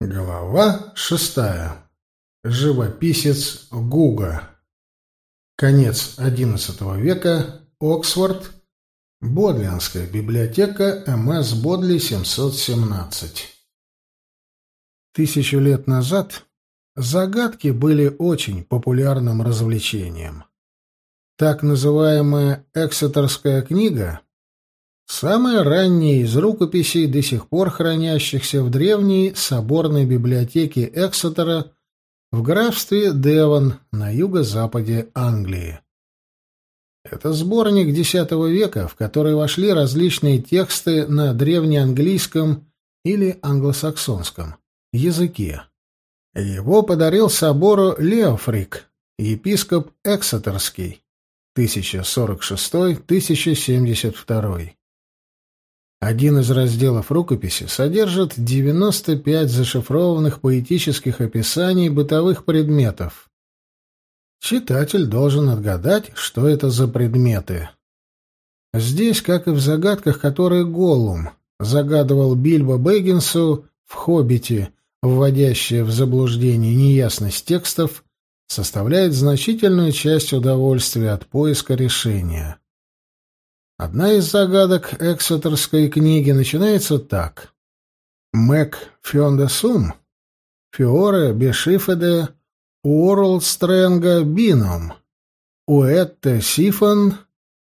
Глава шестая. Живописец Гуга. Конец XI века. Оксфорд. Бодлинская библиотека. М.С. Бодли, 717. Тысячу лет назад загадки были очень популярным развлечением. Так называемая «Эксетерская книга» Самая ранняя из рукописей, до сих пор хранящихся в древней соборной библиотеке Эксетера в графстве Девон на юго-западе Англии. Это сборник X века, в который вошли различные тексты на древнеанглийском или англосаксонском языке. Его подарил собору Леофрик, епископ Эксетерский, 1046-1072. Один из разделов рукописи содержит 95 зашифрованных поэтических описаний бытовых предметов. Читатель должен отгадать, что это за предметы. Здесь, как и в загадках, которые Голлум загадывал Бильбо Бэггинсу в «Хоббите», вводящая в заблуждение неясность текстов, составляет значительную часть удовольствия от поиска решения. Одна из загадок Эксетерской книги начинается так. «Мэг фёндесум, фиоре бешифеде, уорлстренга бином, уэтте сифон,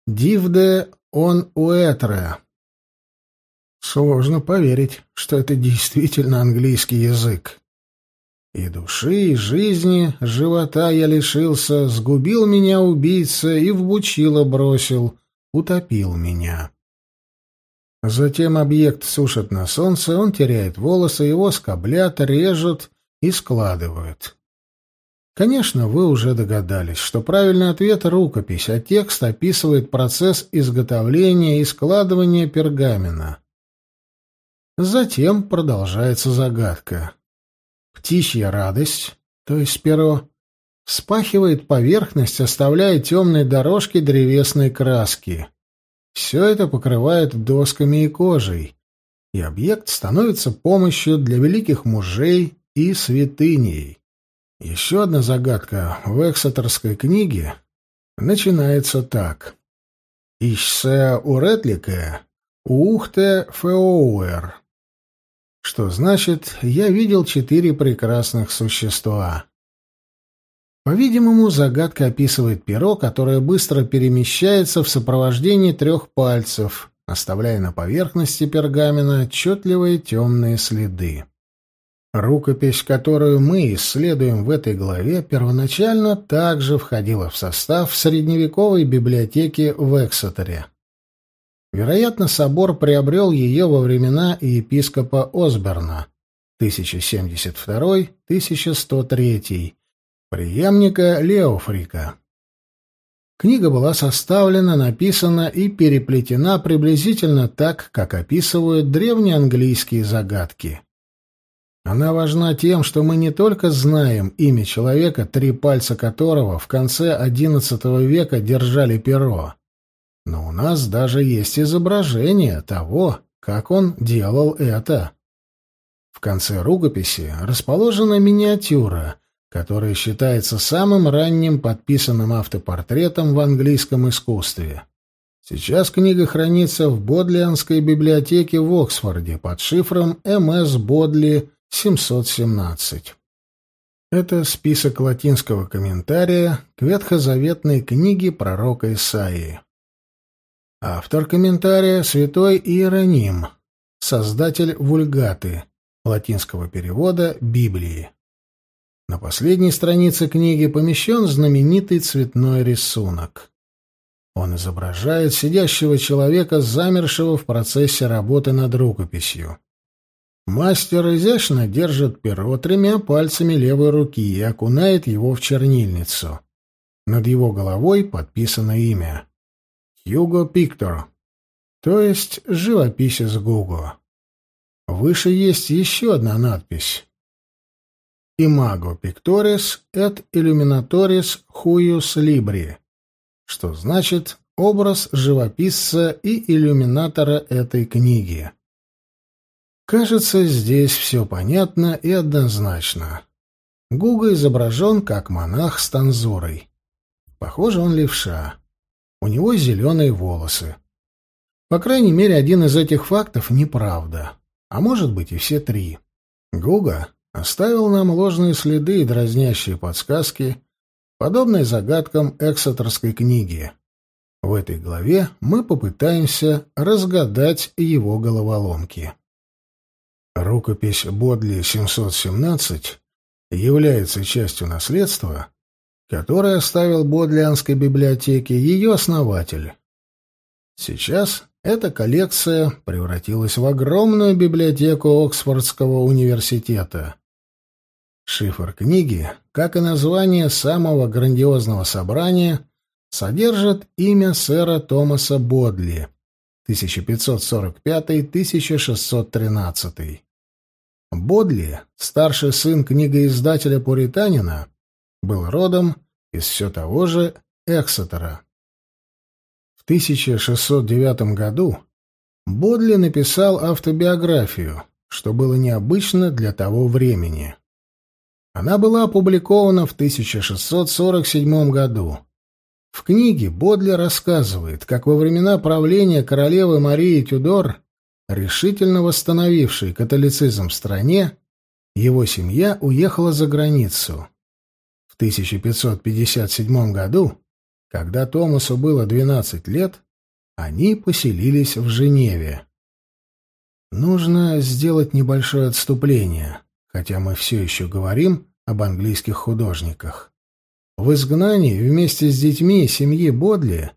дивде он уэтре». Сложно поверить, что это действительно английский язык. И души, и жизни, живота я лишился, сгубил меня убийца и в бучило бросил — утопил меня. Затем объект сушат на солнце, он теряет волосы, его скоблят, режут и складывают. Конечно, вы уже догадались, что правильный ответ — рукопись, а текст описывает процесс изготовления и складывания пергамена. Затем продолжается загадка. Птичья радость, то есть перо, Спахивает поверхность, оставляя темные дорожки древесной краски. Все это покрывает досками и кожей, и объект становится помощью для великих мужей и святыней. Еще одна загадка в Эксетерской книге начинается так. «Ищсе уретлике, ухте феоуэр», что значит «я видел четыре прекрасных существа». По-видимому, загадка описывает перо, которое быстро перемещается в сопровождении трех пальцев, оставляя на поверхности пергамена отчетливые темные следы. Рукопись, которую мы исследуем в этой главе, первоначально также входила в состав средневековой библиотеки в Эксетере. Вероятно, собор приобрел ее во времена епископа Осберна 1072-1103 преемника Леофрика. Книга была составлена, написана и переплетена приблизительно так, как описывают древнеанглийские загадки. Она важна тем, что мы не только знаем имя человека, три пальца которого в конце XI века держали перо, но у нас даже есть изображение того, как он делал это. В конце рукописи расположена миниатюра — который считается самым ранним подписанным автопортретом в английском искусстве. Сейчас книга хранится в Бодлианской библиотеке в Оксфорде под шифром МС Бодли 717. Это список латинского комментария к ветхозаветной книге пророка Исаии. Автор комментария — святой Иероним, создатель вульгаты, латинского перевода Библии. На последней странице книги помещен знаменитый цветной рисунок. Он изображает сидящего человека, замершего в процессе работы над рукописью. Мастер изящно держит перо тремя пальцами левой руки и окунает его в чернильницу. Над его головой подписано имя. Хьюго Пиктор, то есть живописец Гуго. Выше есть еще одна надпись Imago pictores et illuminatoris huius libri, что значит «образ живописца и иллюминатора этой книги». Кажется, здесь все понятно и однозначно. Гуга изображен как монах с танзурой. Похоже, он левша. У него зеленые волосы. По крайней мере, один из этих фактов неправда. А может быть и все три. Гуга оставил нам ложные следы и дразнящие подсказки, подобные загадкам эксотерской книги. В этой главе мы попытаемся разгадать его головоломки. Рукопись Бодли 717 является частью наследства, которое оставил Бодлианской библиотеке ее основатель. Сейчас эта коллекция превратилась в огромную библиотеку Оксфордского университета. Шифр книги, как и название самого грандиозного собрания, содержит имя сэра Томаса Бодли 1545-1613. Бодли, старший сын книгоиздателя-пуританина, был родом из все того же Эксетера. В 1609 году Бодли написал автобиографию, что было необычно для того времени. Она была опубликована в 1647 году. В книге Бодли рассказывает, как во времена правления королевы Марии Тюдор решительно восстановивший католицизм в стране, его семья уехала за границу. В 1557 году, когда Томасу было 12 лет, они поселились в Женеве. Нужно сделать небольшое отступление, хотя мы все еще говорим об английских художниках. В изгнании вместе с детьми семьи Бодли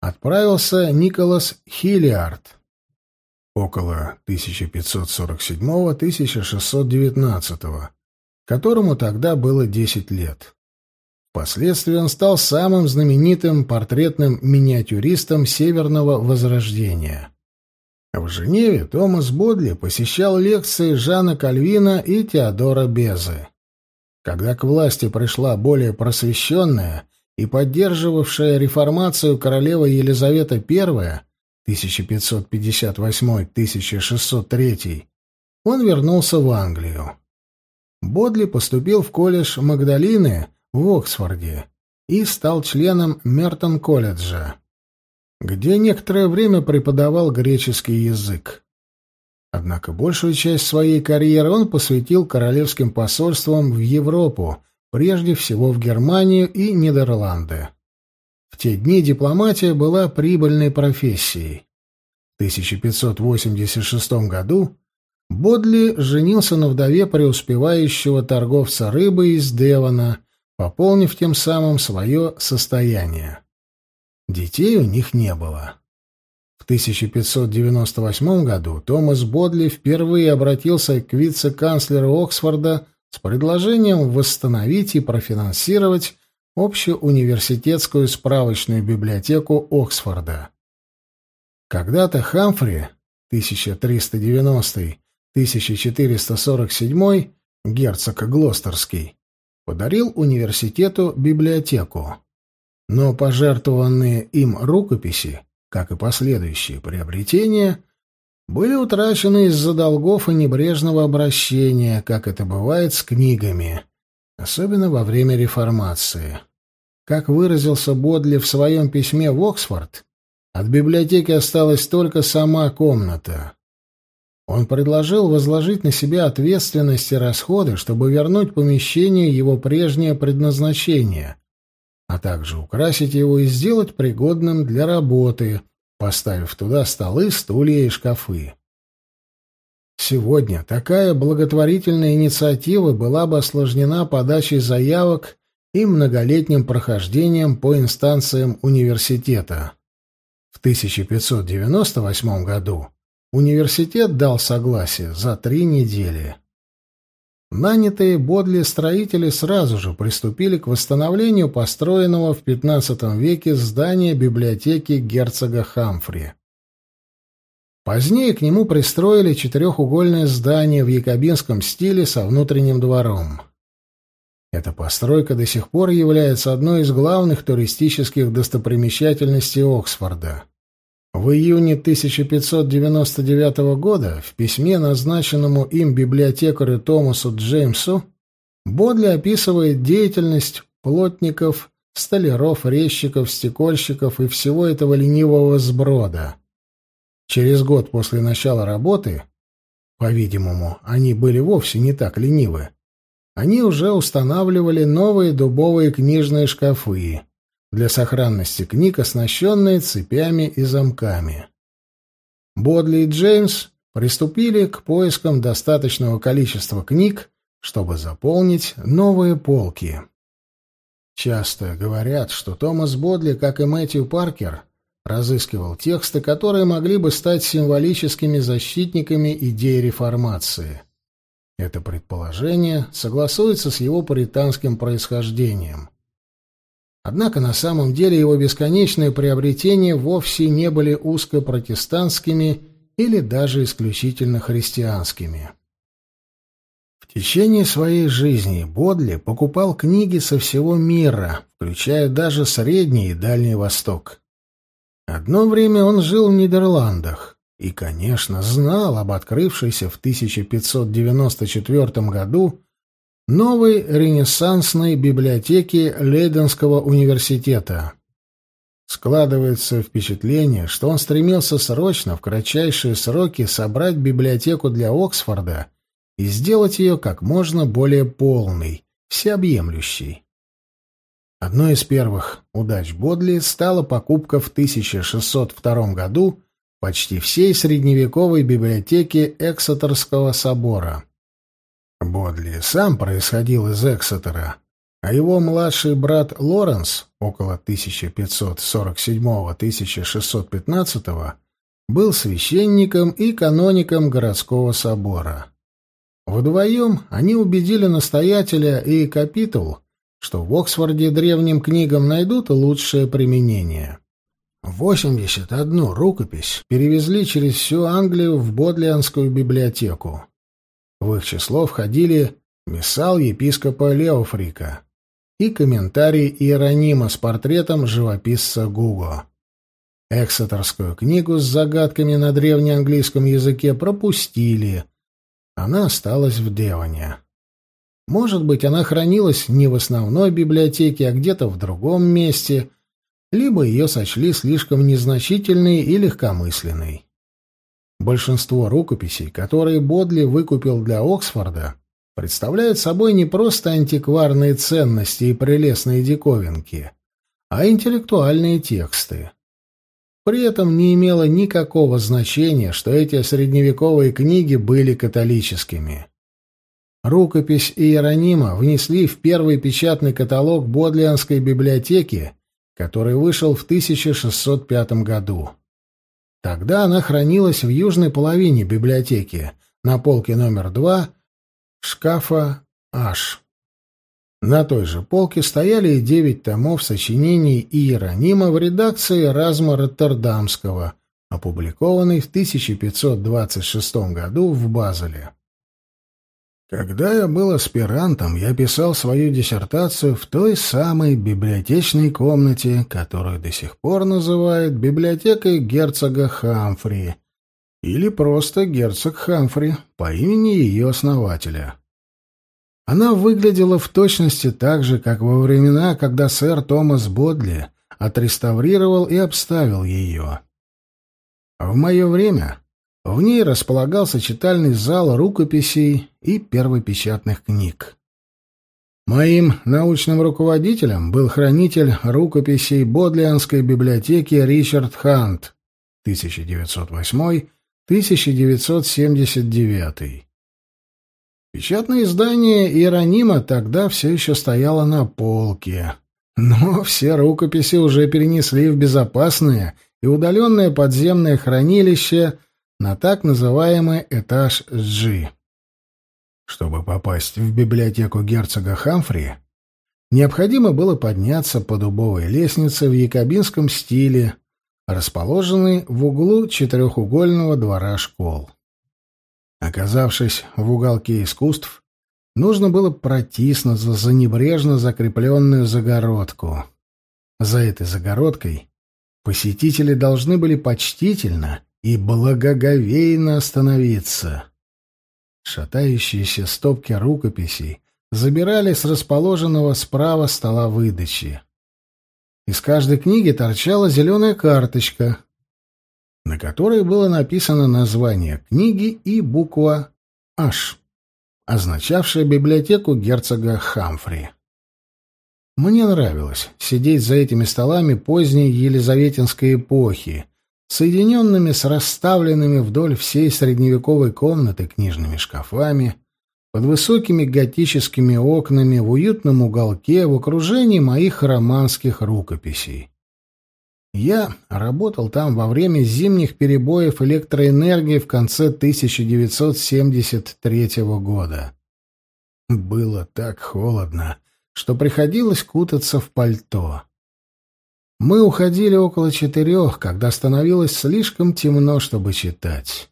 отправился Николас Хиллиард, около 1547-1619, которому тогда было 10 лет. Впоследствии он стал самым знаменитым портретным миниатюристом Северного Возрождения. В Женеве Томас Бодли посещал лекции Жана Кальвина и Теодора Безы. Когда к власти пришла более просвещенная и поддерживавшая реформацию королева Елизавета I, 1558-1603, он вернулся в Англию. Бодли поступил в колледж Магдалины в Оксфорде и стал членом Мертон-колледжа, где некоторое время преподавал греческий язык. Однако большую часть своей карьеры он посвятил королевским посольствам в Европу, прежде всего в Германию и Нидерланды. В те дни дипломатия была прибыльной профессией. В 1586 году Бодли женился на вдове преуспевающего торговца рыбы из Девона, пополнив тем самым свое состояние. Детей у них не было. В 1598 году Томас Бодли впервые обратился к вице-канцлеру Оксфорда с предложением восстановить и профинансировать общеуниверситетскую справочную библиотеку Оксфорда. Когда-то Хамфри 1390-1447 герцог Глостерский подарил университету библиотеку, но пожертвованные им рукописи, как и последующие приобретения, были утрачены из-за долгов и небрежного обращения, как это бывает с книгами, особенно во время реформации. Как выразился Бодли в своем письме в Оксфорд, от библиотеки осталась только сама комната. Он предложил возложить на себя ответственность и расходы, чтобы вернуть помещению его прежнее предназначение, а также украсить его и сделать пригодным для работы, поставив туда столы, стулья и шкафы. Сегодня такая благотворительная инициатива была бы осложнена подачей заявок и многолетним прохождением по инстанциям университета. В 1598 году университет дал согласие за три недели. Нанятые Бодли строители сразу же приступили к восстановлению построенного в XV веке здания библиотеки герцога Хамфри. Позднее к нему пристроили четырехугольное здание в якобинском стиле со внутренним двором. Эта постройка до сих пор является одной из главных туристических достопримечательностей Оксфорда. В июне 1599 года в письме, назначенному им библиотекарю Томасу Джеймсу, Бодли описывает деятельность плотников, столяров, резчиков, стекольщиков и всего этого ленивого сброда. Через год после начала работы, по-видимому, они были вовсе не так ленивы, они уже устанавливали новые дубовые книжные шкафы, для сохранности книг, оснащенные цепями и замками. Бодли и Джеймс приступили к поискам достаточного количества книг, чтобы заполнить новые полки. Часто говорят, что Томас Бодли, как и Мэтью Паркер, разыскивал тексты, которые могли бы стать символическими защитниками идеи реформации. Это предположение согласуется с его пуританским происхождением. Однако на самом деле его бесконечные приобретения вовсе не были узко-протестантскими или даже исключительно христианскими. В течение своей жизни Бодли покупал книги со всего мира, включая даже Средний и Дальний Восток. Одно время он жил в Нидерландах и, конечно, знал об открывшейся в 1594 году новой ренессансной библиотеки Лейденского университета. Складывается впечатление, что он стремился срочно, в кратчайшие сроки, собрать библиотеку для Оксфорда и сделать ее как можно более полной, всеобъемлющей. Одной из первых удач Бодли стала покупка в 1602 году почти всей средневековой библиотеки Эксетерского собора. Бодли сам происходил из Эксетера, а его младший брат Лоренс, около 1547-1615, был священником и каноником городского собора. Вдвоем они убедили настоятеля и капитул, что в Оксфорде древним книгам найдут лучшее применение. 81 рукопись перевезли через всю Англию в Бодлианскую библиотеку. В их число входили миссал епископа Леофрика и комментарий Иеронима с портретом живописца Гуго. Эксетерскую книгу с загадками на древнеанглийском языке пропустили. Она осталась в Девоне. Может быть, она хранилась не в основной библиотеке, а где-то в другом месте, либо ее сочли слишком незначительной и легкомысленной. Большинство рукописей, которые Бодли выкупил для Оксфорда, представляют собой не просто антикварные ценности и прелестные диковинки, а интеллектуальные тексты. При этом не имело никакого значения, что эти средневековые книги были католическими. Рукопись Иеронима внесли в первый печатный каталог Бодлианской библиотеки, который вышел в 1605 году. Тогда она хранилась в южной половине библиотеки, на полке номер два шкафа H. На той же полке стояли и девять томов сочинений Иеронима в редакции Разма Роттердамского, опубликованной в 1526 году в Базеле. Когда я был аспирантом, я писал свою диссертацию в той самой библиотечной комнате, которую до сих пор называют библиотекой герцога Хамфри, или просто герцог Хамфри по имени ее основателя. Она выглядела в точности так же, как во времена, когда сэр Томас Бодли отреставрировал и обставил ее. В мое время в ней располагался читальный зал рукописей и первопечатных книг. Моим научным руководителем был хранитель рукописей Бодлианской библиотеки Ричард Хант 1908-1979. Печатное издание Иеронима тогда все еще стояло на полке, но все рукописи уже перенесли в безопасное и удаленное подземное хранилище на так называемый этаж G. Чтобы попасть в библиотеку герцога Хамфри, необходимо было подняться по дубовой лестнице в якобинском стиле, расположенной в углу четырехугольного двора школ. Оказавшись в уголке искусств, нужно было протиснуться за небрежно закрепленную загородку. За этой загородкой посетители должны были почтительно и благоговейно остановиться. Шатающиеся стопки рукописей забирали с расположенного справа стола выдачи. Из каждой книги торчала зеленая карточка, на которой было написано название книги и буква «H», означавшая библиотеку герцога Хамфри. Мне нравилось сидеть за этими столами поздней елизаветинской эпохи, соединенными с расставленными вдоль всей средневековой комнаты книжными шкафами, под высокими готическими окнами в уютном уголке в окружении моих романских рукописей. Я работал там во время зимних перебоев электроэнергии в конце 1973 года. Было так холодно, что приходилось кутаться в пальто. Мы уходили около четырех, когда становилось слишком темно, чтобы читать.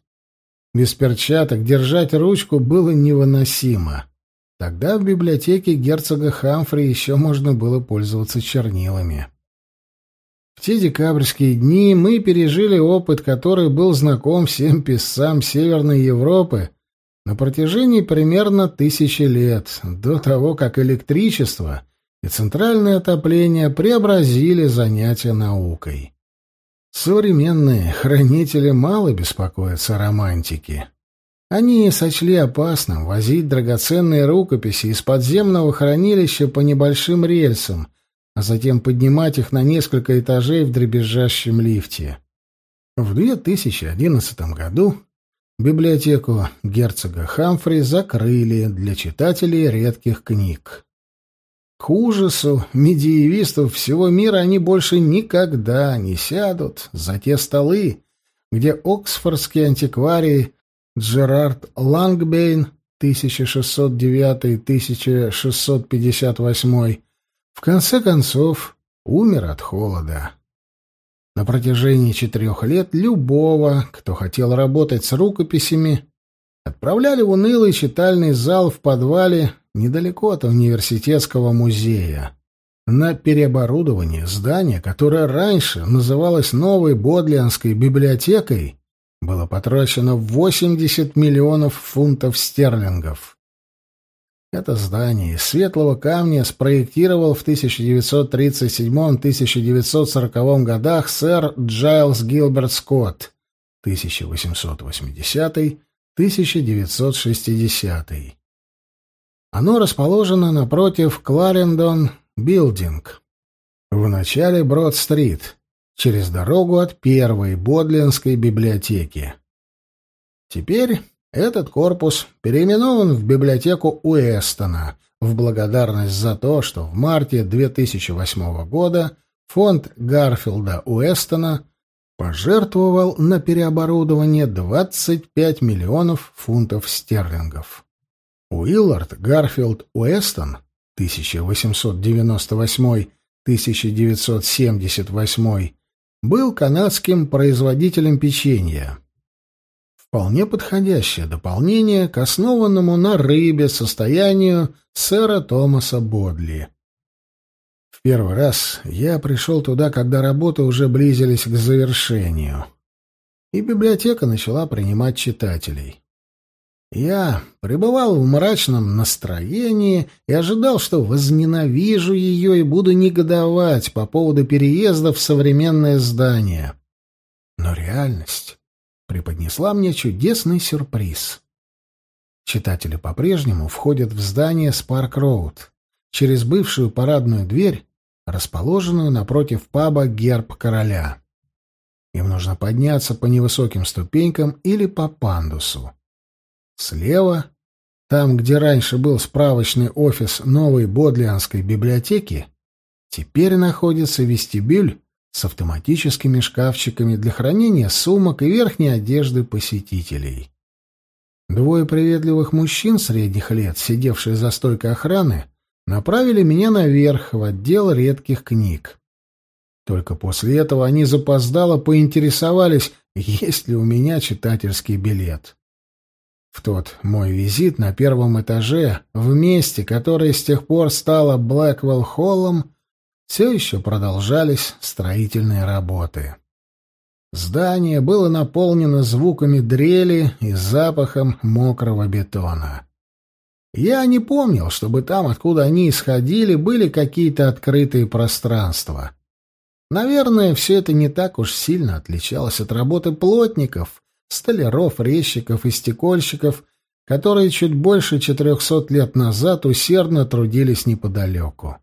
Без перчаток держать ручку было невыносимо. Тогда в библиотеке герцога Хамфри еще можно было пользоваться чернилами. В те декабрьские дни мы пережили опыт, который был знаком всем писцам Северной Европы на протяжении примерно тысячи лет, до того, как электричество и центральное отопление преобразили занятия наукой. Современные хранители мало беспокоятся о романтике. Они сочли опасным возить драгоценные рукописи из подземного хранилища по небольшим рельсам, а затем поднимать их на несколько этажей в дребезжащем лифте. В 2011 году библиотеку герцога Хамфри закрыли для читателей редких книг. К ужасу медиевистов всего мира они больше никогда не сядут за те столы, где оксфордский антикварий Джерард Лангбейн 1609-1658 в конце концов умер от холода. На протяжении четырех лет любого, кто хотел работать с рукописями, отправляли в унылый читальный зал в подвале недалеко от университетского музея. На переоборудование здания, которое раньше называлось Новой Бодлианской библиотекой, было потрачено 80 миллионов фунтов стерлингов. Это здание из светлого камня спроектировал в 1937-1940 годах сэр Джайлс Гилберт Скотт 1880-1960. Оно расположено напротив Кларендон Билдинг, в начале Брод-стрит, через дорогу от первой Бодлианской библиотеки. Теперь этот корпус переименован в библиотеку Уэстона в благодарность за то, что в марте 2008 года фонд Гарфилда Уэстона пожертвовал на переоборудование 25 миллионов фунтов стерлингов. Уиллард Гарфилд Уэстон 1898-1978 был канадским производителем печенья. Вполне подходящее дополнение к основанному на рыбе состоянию сэра Томаса Бодли. В первый раз я пришел туда, когда работы уже близились к завершению, и библиотека начала принимать читателей. Я пребывал в мрачном настроении и ожидал, что возненавижу ее и буду негодовать по поводу переезда в современное здание. Но реальность преподнесла мне чудесный сюрприз. Читатели по-прежнему входят в здание Спарк-Роуд через бывшую парадную дверь, расположенную напротив паба «Герб короля». Им нужно подняться по невысоким ступенькам или по пандусу. Слева, там, где раньше был справочный офис новой Бодлианской библиотеки, теперь находится вестибюль с автоматическими шкафчиками для хранения сумок и верхней одежды посетителей. Двое приветливых мужчин средних лет, сидевшие за стойкой охраны, направили меня наверх, в отдел редких книг. Только после этого они запоздало поинтересовались, есть ли у меня читательский билет. В тот мой визит на первом этаже, в месте, которое с тех пор стало Блэквелл-холлом, все еще продолжались строительные работы. Здание было наполнено звуками дрели и запахом мокрого бетона. Я не помнил, чтобы там, откуда они исходили, были какие-то открытые пространства. Наверное, все это не так уж сильно отличалось от работы плотников, столяров, резчиков и стекольщиков, которые чуть больше четырехсот лет назад усердно трудились неподалеку.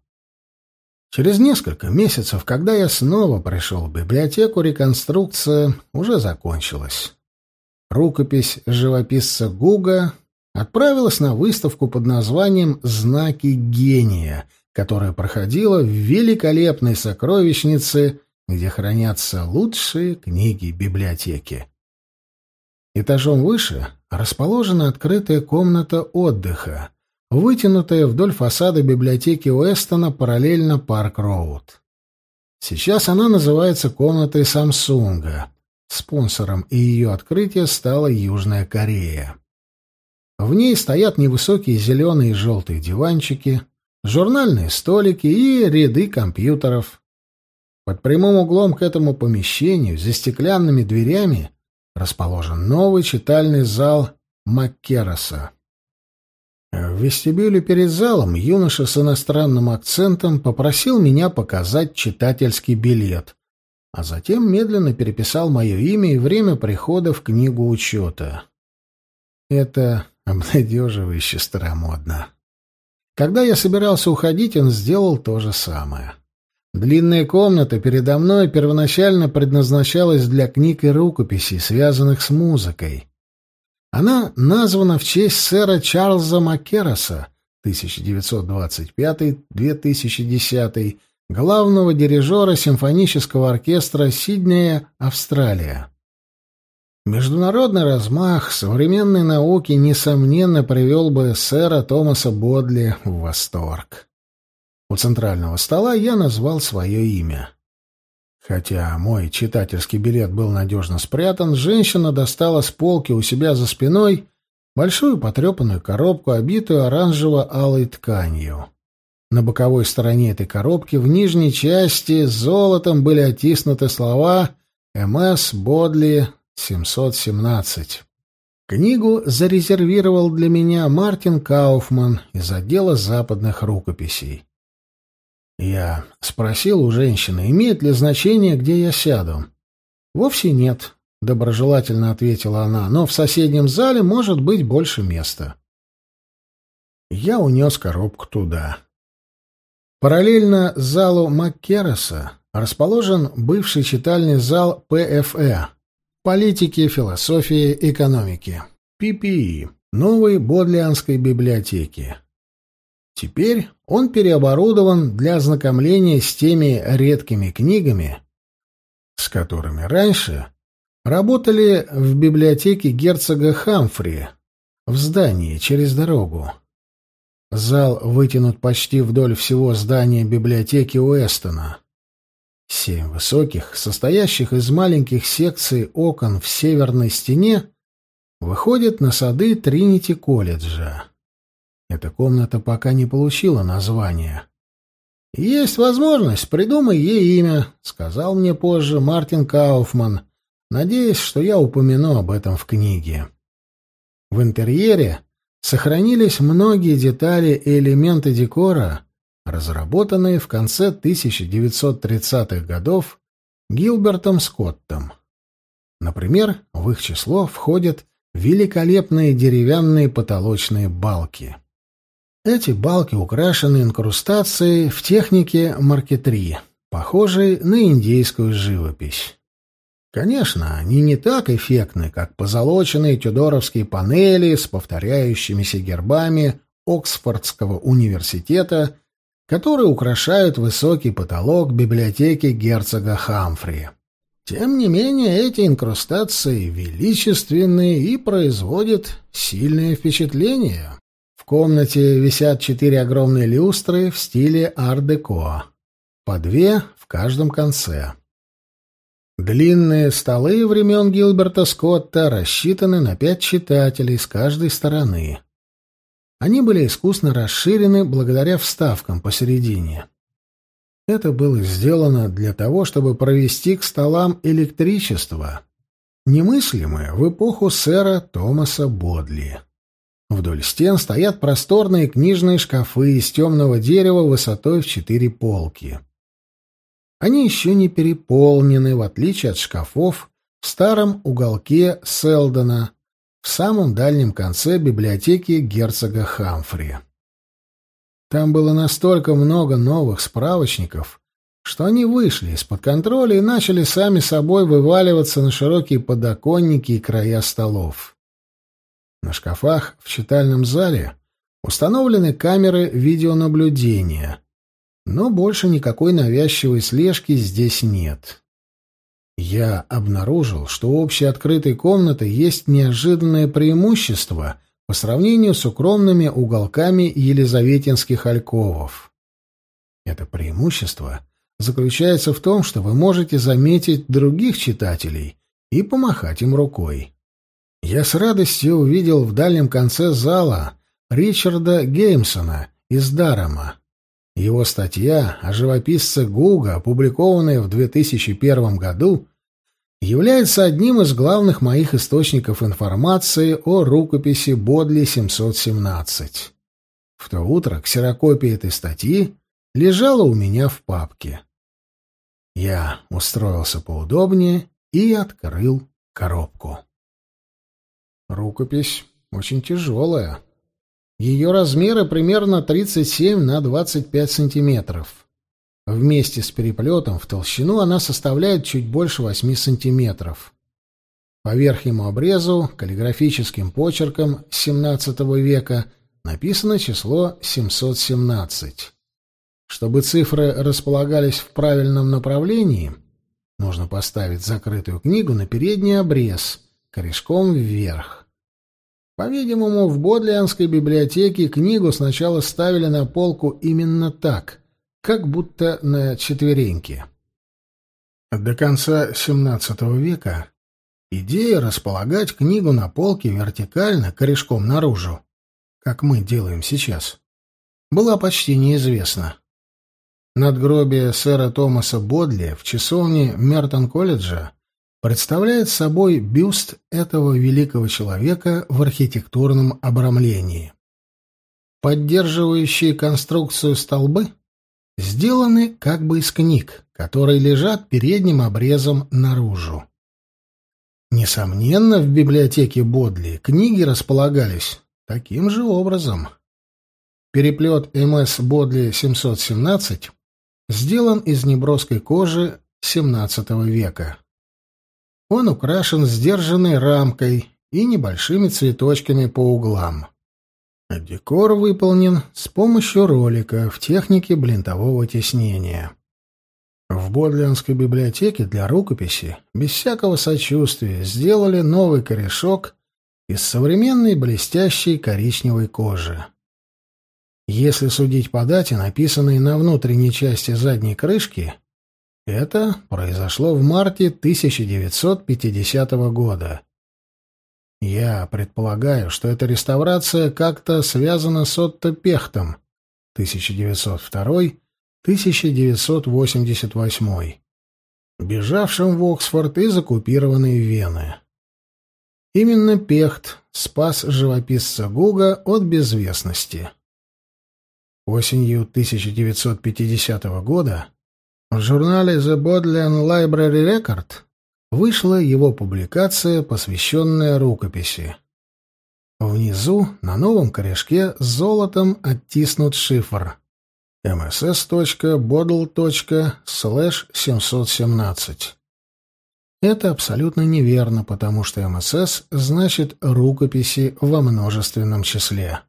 Через несколько месяцев, когда я снова пришел в библиотеку, реконструкция уже закончилась. Рукопись живописца Гуга отправилась на выставку под названием «Знаки гения», которая проходила в великолепной сокровищнице, где хранятся лучшие книги библиотеки. Этажом выше расположена открытая комната отдыха, вытянутая вдоль фасада библиотеки Уэстона параллельно Парк-Роуд. Сейчас она называется комнатой Самсунга. Спонсором ее открытия стала Южная Корея. В ней стоят невысокие зеленые и желтые диванчики, журнальные столики и ряды компьютеров. Под прямым углом к этому помещению, за стеклянными дверями, расположен новый читальный зал Маккераса. В вестибюле перед залом юноша с иностранным акцентом попросил меня показать читательский билет, а затем медленно переписал мое имя и время прихода в книгу учета. Это обнадеживающе старомодно. Когда я собирался уходить, он сделал то же самое. Длинная комната передо мной первоначально предназначалась для книг и рукописей, связанных с музыкой. Она названа в честь сэра Чарльза Маккераса 1925-2010, главного дирижера симфонического оркестра Сиднея, Австралия. Международный размах современной науки, несомненно, привел бы сэра Томаса Бодли в восторг. У центрального стола я назвал свое имя. Хотя мой читательский билет был надежно спрятан, женщина достала с полки у себя за спиной большую потрепанную коробку, обитую оранжево-алой тканью. На боковой стороне этой коробки в нижней части золотом были оттиснуты слова «МС Бодли 717». Книгу зарезервировал для меня Мартин Кауфман из отдела западных рукописей. Я спросил у женщины, имеет ли значение, где я сяду. «Вовсе нет», — доброжелательно ответила она, «но в соседнем зале может быть больше места». Я унес коробку туда. Параллельно залу Маккереса расположен бывший читальный зал ПФЭ «Политики, философии, экономики» ППИ новой Бодлианской библиотеки. Теперь он переоборудован для ознакомления с теми редкими книгами, с которыми раньше работали в библиотеке герцога Хамфри в здании через дорогу. Зал вытянут почти вдоль всего здания библиотеки Уэстона. Семь высоких, состоящих из маленьких секций окон в северной стене, выходят на сады Тринити-колледжа. Эта комната пока не получила названия. «Есть возможность, придумай ей имя», — сказал мне позже Мартин Кауфман, надеясь, что я упомяну об этом в книге. В интерьере сохранились многие детали и элементы декора, разработанные в конце 1930-х годов Гилбертом Скоттом. Например, в их число входят великолепные деревянные потолочные балки. Эти балки украшены инкрустацией в технике маркетри, похожей на индейскую живопись. Конечно, они не так эффектны, как позолоченные тюдоровские панели с повторяющимися гербами Оксфордского университета, которые украшают высокий потолок библиотеки герцога Хамфри. Тем не менее, эти инкрустации величественные и производят сильное впечатление. В комнате висят четыре огромные люстры в стиле ар-деко, по две в каждом конце. Длинные столы времен Гилберта Скотта рассчитаны на пять читателей с каждой стороны. Они были искусно расширены благодаря вставкам посередине. Это было сделано для того, чтобы провести к столам электричество, немыслимое в эпоху сэра Томаса Бодли. Вдоль стен стоят просторные книжные шкафы из темного дерева высотой в четыре полки. Они еще не переполнены, в отличие от шкафов, в старом уголке Селдона, в самом дальнем конце библиотеки герцога Хамфри. Там было настолько много новых справочников, что они вышли из-под контроля и начали сами собой вываливаться на широкие подоконники и края столов. На шкафах в читальном зале установлены камеры видеонаблюдения, но больше никакой навязчивой слежки здесь нет. Я обнаружил, что у общей открытой комнаты есть неожиданное преимущество по сравнению с укромными уголками елизаветинских альковов. Это преимущество заключается в том, что вы можете заметить других читателей и помахать им рукой. Я с радостью увидел в дальнем конце зала Ричарда Геймсона из Дарама. Его статья о живописце Гуга, опубликованная в 2001 году, является одним из главных моих источников информации о рукописи Бодли 717. В то утро ксерокопия этой статьи лежала у меня в папке. Я устроился поудобнее и открыл коробку. Рукопись очень тяжелая. Ее размеры примерно 37 на 25 сантиметров. Вместе с переплетом в толщину она составляет чуть больше 8 сантиметров. По верхнему обрезу каллиграфическим почерком XVII века написано число 717. Чтобы цифры располагались в правильном направлении, нужно поставить закрытую книгу на передний обрез, корешком вверх. По-видимому, в Бодлианской библиотеке книгу сначала ставили на полку именно так, как будто на четвереньки. До конца XVII века идея располагать книгу на полке вертикально, корешком наружу, как мы делаем сейчас, была почти неизвестна. Надгробие сэра Томаса Бодли в часовне Мертон-колледжа представляет собой бюст этого великого человека в архитектурном обрамлении. Поддерживающие конструкцию столбы сделаны как бы из книг, которые лежат передним обрезом наружу. Несомненно, в библиотеке Бодли книги располагались таким же образом. Переплет МС Бодли 717 сделан из неброской кожи XVII века. Он украшен сдержанной рамкой и небольшими цветочками по углам. Декор выполнен с помощью ролика в технике блинтового теснения. В Бодлианской библиотеке для рукописи без всякого сочувствия сделали новый корешок из современной блестящей коричневой кожи. Если судить по дате, написанной на внутренней части задней крышки, это произошло в марте 1950 года. Я предполагаю, что эта реставрация как-то связана с Отто Пехтом 1902-1988, бежавшим в Оксфорд из оккупированной Вены. Именно Пехт спас живописца Гуга от безвестности. Осенью 1950 года в журнале The Bodleian Library Record вышла его публикация, посвященная рукописи. Внизу на новом корешке с золотом оттиснут шифр mss.bodl.717. Это абсолютно неверно, потому что МСС значит «рукописи» во множественном числе.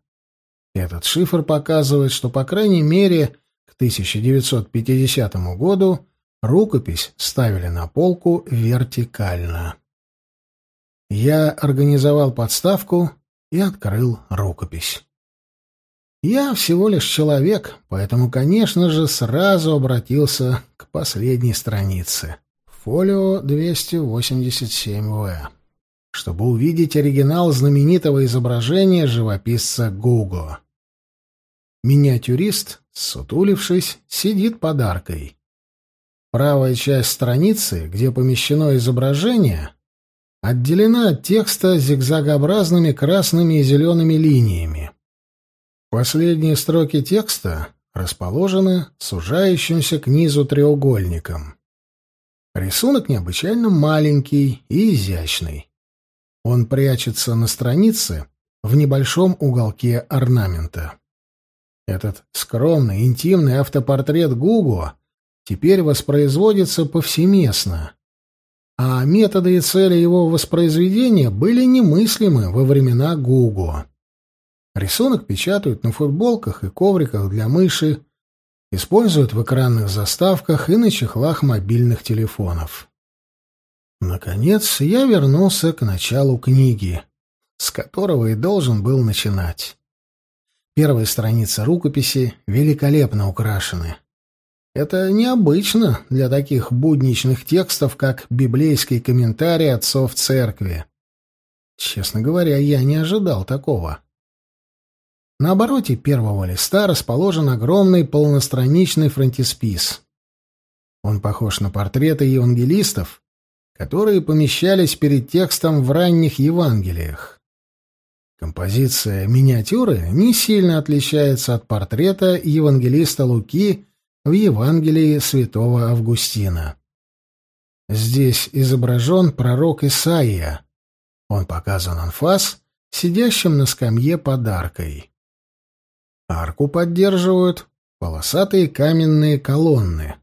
Этот шифр показывает, что, по крайней мере, 1950 году Рукопись ставили на полку вертикально. Я организовал подставку и открыл рукопись. Я всего лишь человек, поэтому, конечно же, сразу обратился к последней странице. Фолио 287В. Чтобы увидеть оригинал знаменитого изображения живописца Гуго. Миниатюрист, сутулившись, сидит под аркой. Правая часть страницы, где помещено изображение, отделена от текста зигзагообразными красными и зелеными линиями. Последние строки текста расположены сужающимся к низу треугольником. Рисунок необычайно маленький и изящный. Он прячется на странице в небольшом уголке орнамента. Этот скромный, интимный автопортрет Гуго теперь воспроизводится повсеместно, а методы и цели его воспроизведения были немыслимы во времена Гуго. Рисунок печатают на футболках и ковриках для мыши, используют в экранных заставках и на чехлах мобильных телефонов. Наконец, я вернулся к началу книги, с которого и должен был начинать. Первые страницы рукописи великолепно украшены. Это необычно для таких будничных текстов, как библейский комментарий отцов церкви. Честно говоря, я не ожидал такого. На обороте первого листа расположен огромный полностраничный фронтиспис. Он похож на портреты евангелистов, которые помещались перед текстом в ранних Евангелиях. Композиция миниатюры не сильно отличается от портрета евангелиста Луки в Евангелии святого Августина. Здесь изображен пророк Исаия. Он показан анфас, сидящим на скамье под аркой. Арку поддерживают полосатые каменные колонны.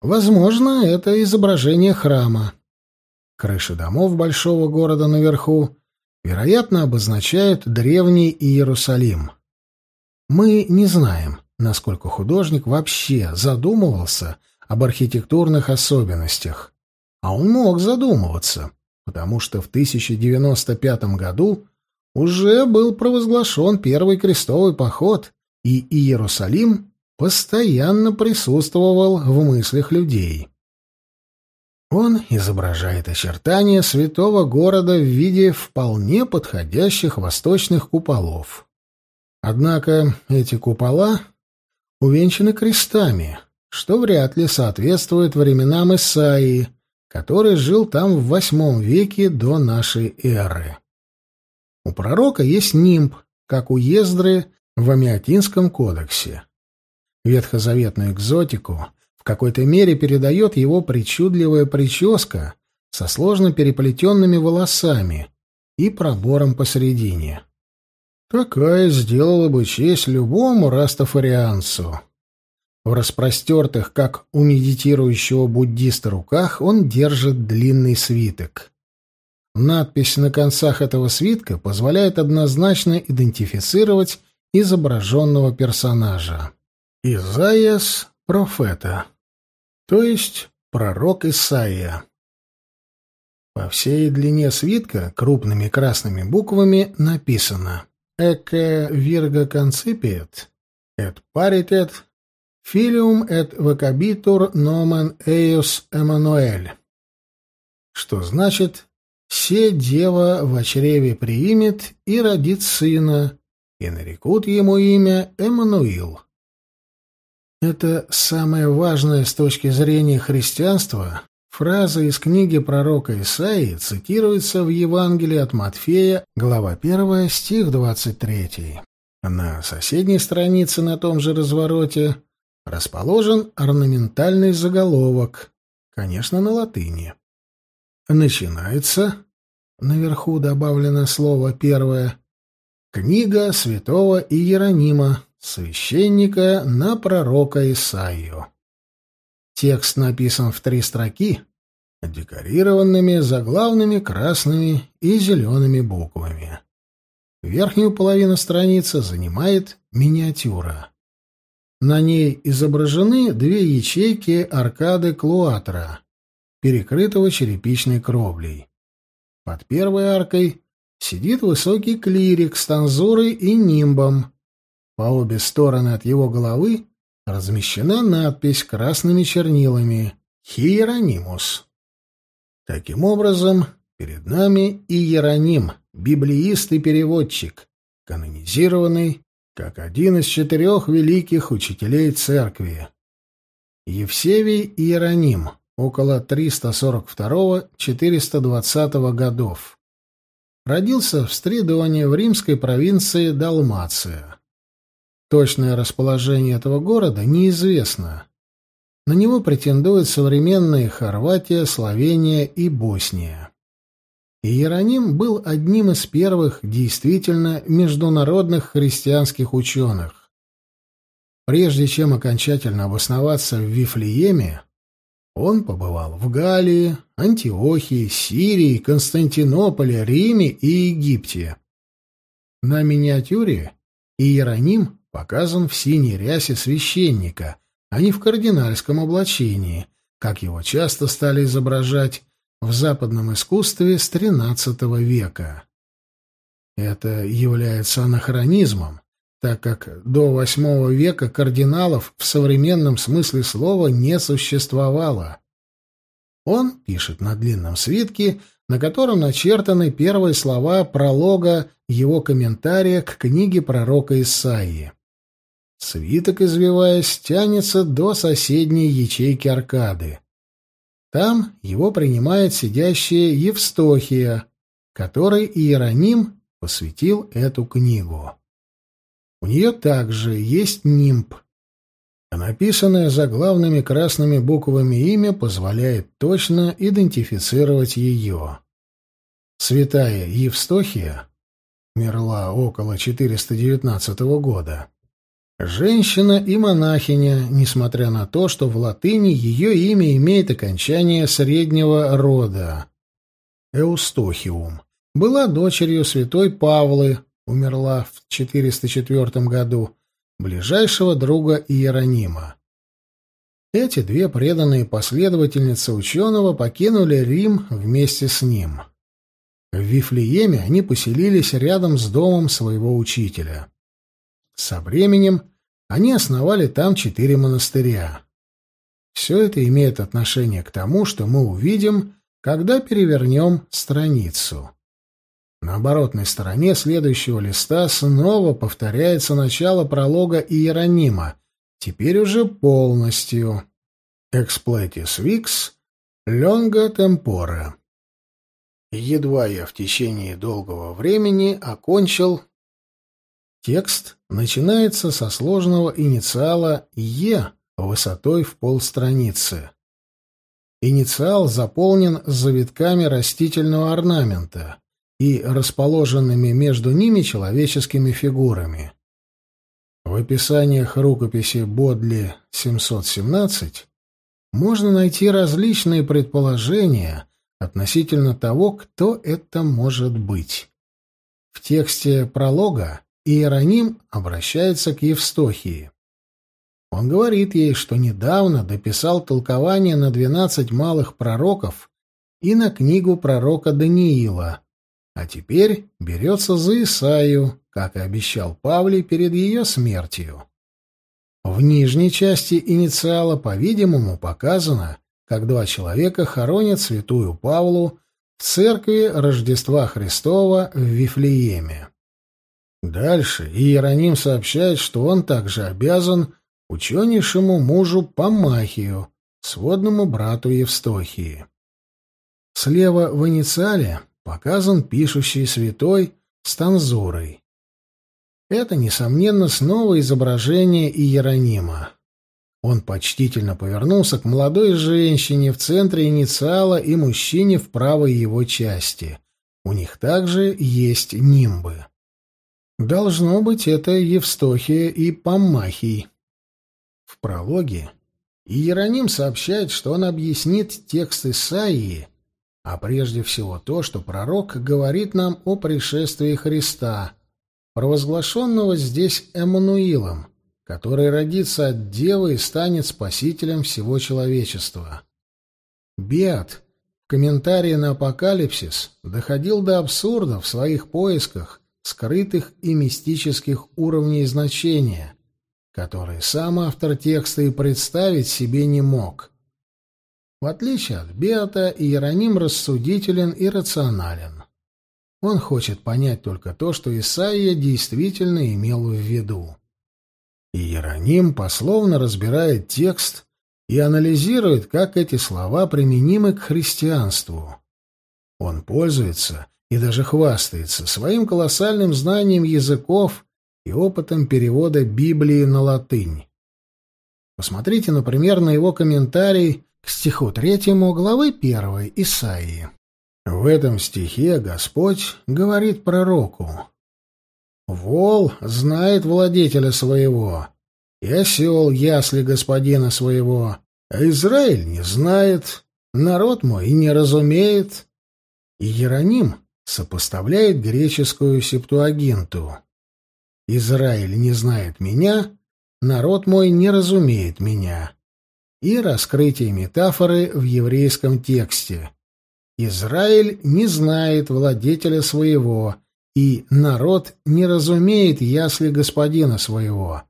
Возможно, это изображение храма. Крыши домов большого города наверху, вероятно, обозначают древний Иерусалим. Мы не знаем, насколько художник вообще задумывался об архитектурных особенностях. А он мог задумываться, потому что в 1095 году уже был провозглашен первый крестовый поход, и Иерусалим постоянно присутствовал в мыслях людей. Он изображает очертания святого города в виде вполне подходящих восточных куполов. Однако эти купола увенчаны крестами, что вряд ли соответствует временам Исаии, который жил там в восьмом веке до нашей эры. У пророка есть нимб, как у Ездры в Амиатинском кодексе. Ветхозаветную экзотику какой-то мере передает его причудливая прическа со сложно переплетенными волосами и пробором посередине. Такая сделала бы честь любому растафарианцу. В распростертых, как у медитирующего буддиста, руках он держит длинный свиток. Надпись на концах этого свитка позволяет однозначно идентифицировать изображенного персонажа. Изайяс — профета, то есть пророк Исаия. По всей длине свитка крупными красными буквами написано «Эке вирга конципиет, et paritet, filium et vocabitur nomen eius Эммануэль», что значит «Се дева в чреве приимет и родит сына, и нарекут ему имя Эммануил». Это самое важное с точки зрения христианства Фраза из книги пророка Исаии цитируется в Евангелии от Матфея, глава 1, стих 23. На соседней странице на том же развороте расположен орнаментальный заголовок, конечно, на латыни. Начинается, наверху добавлено слово первое, книга святого Иеронима, священника на пророка Исаию. Текст написан в три строки, декорированными заглавными красными и зелеными буквами. Верхнюю половину страницы занимает миниатюра. На ней изображены две ячейки аркады Клуатра, перекрытого черепичной кровлей. Под первой аркой сидит высокий клирик с танзурой и нимбом. По обе стороны от его головы размещена надпись красными чернилами «Хиеронимус». Таким образом, перед нами Иероним, библеист и переводчик, канонизированный, как один из четырех великих учителей церкви. Евсевий Иероним, около 342-420 годов. Родился в Стридоне в римской провинции Далмация. Точное расположение этого города неизвестно. На него претендуют современные Хорватия, Словения и Босния. Иероним был одним из первых действительно международных христианских ученых. Прежде чем окончательно обосноваться в Вифлееме, он побывал в Галлии, Антиохии, Сирии, Константинополе, Риме и Египте. На миниатюре Иероним показан в синей рясе священника, а не в кардинальском облачении, как его часто стали изображать в западном искусстве с XIII века. Это является анахронизмом, так как до VIII века кардиналов в современном смысле слова не существовало. Он пишет на длинном свитке, на котором начертаны первые слова пролога его комментария к книге пророка Исаии. Свиток, извиваясь, тянется до соседней ячейки аркады. Там его принимает сидящая Евстохия, которой Иероним посвятил эту книгу. У нее также есть нимб, а написанное заглавными красными буквами имя позволяет точно идентифицировать ее. Святая Евстохия умерла около 419 года. Женщина и монахиня, несмотря на то, что в латыни ее имя имеет окончание среднего рода. Эустохиум. Была дочерью святой Павлы, умерла в 404 году, ближайшего друга Иеронима. Эти две преданные последовательницы ученого покинули Рим вместе с ним. В Вифлееме они поселились рядом с домом своего учителя. Со временем они основали там четыре монастыря. Все это имеет отношение к тому, что мы увидим, когда перевернем страницу. На оборотной стороне следующего листа снова повторяется начало пролога Иеронима, теперь уже полностью. «Эксплетис викс, лонга темпора». Едва я в течение долгого времени окончил Текст начинается со сложного инициала «Е» высотой в полстраницы. Инициал заполнен завитками растительного орнамента и расположенными между ними человеческими фигурами. В описаниях рукописи Бодли 717 можно найти различные предположения относительно того, кто это может быть. В тексте пролога Иероним обращается к Евстохии. Он говорит ей, что недавно дописал толкование на двенадцать малых пророков и на книгу пророка Даниила, а теперь берется за Исаию, как и обещал Павлий перед ее смертью. В нижней части инициала, по-видимому, показано, как два человека хоронят святую Павлу в церкви Рождества Христова в Вифлееме. Дальше Иероним сообщает, что он также обязан ученейшему мужу Памахию, сводному брату Евстохии. Слева в инициале показан пишущий святой с танзурой. Это, несомненно, снова изображение Иеронима. Он почтительно повернулся к молодой женщине в центре инициала и мужчине в правой его части. У них также есть нимбы. Должно быть, это Евстохия и Паммахий. В прологе Иероним сообщает, что он объяснит текст Исаии, а прежде всего то, что пророк говорит нам о пришествии Христа, провозглашенного здесь Эммануилом, который родится от Девы и станет спасителем всего человечества. Беат в комментарии на Апокалипсис доходил до абсурда в своих поисках скрытых и мистических уровней значения, которые сам автор текста и представить себе не мог. В отличие от Беата, Иероним рассудителен и рационален. Он хочет понять только то, что Исаия действительно имел в виду. Иероним пословно разбирает текст и анализирует, как эти слова применимы к христианству. Он пользуется и даже хвастается своим колоссальным знанием языков и опытом перевода Библии на латынь. Посмотрите, например, на его комментарий к стиху третьему главы первой Исаии. В этом стихе Господь говорит пророку «Вол знает владетеля своего, и осел ясли господина своего, а Израиль не знает, народ мой не разумеет». И Иероним сопоставляет греческую септуагинту. «Израиль не знает меня, народ мой не разумеет меня» и раскрытие метафоры в еврейском тексте. Израиль не знает владетеля своего, и народ не разумеет ясли господина своего.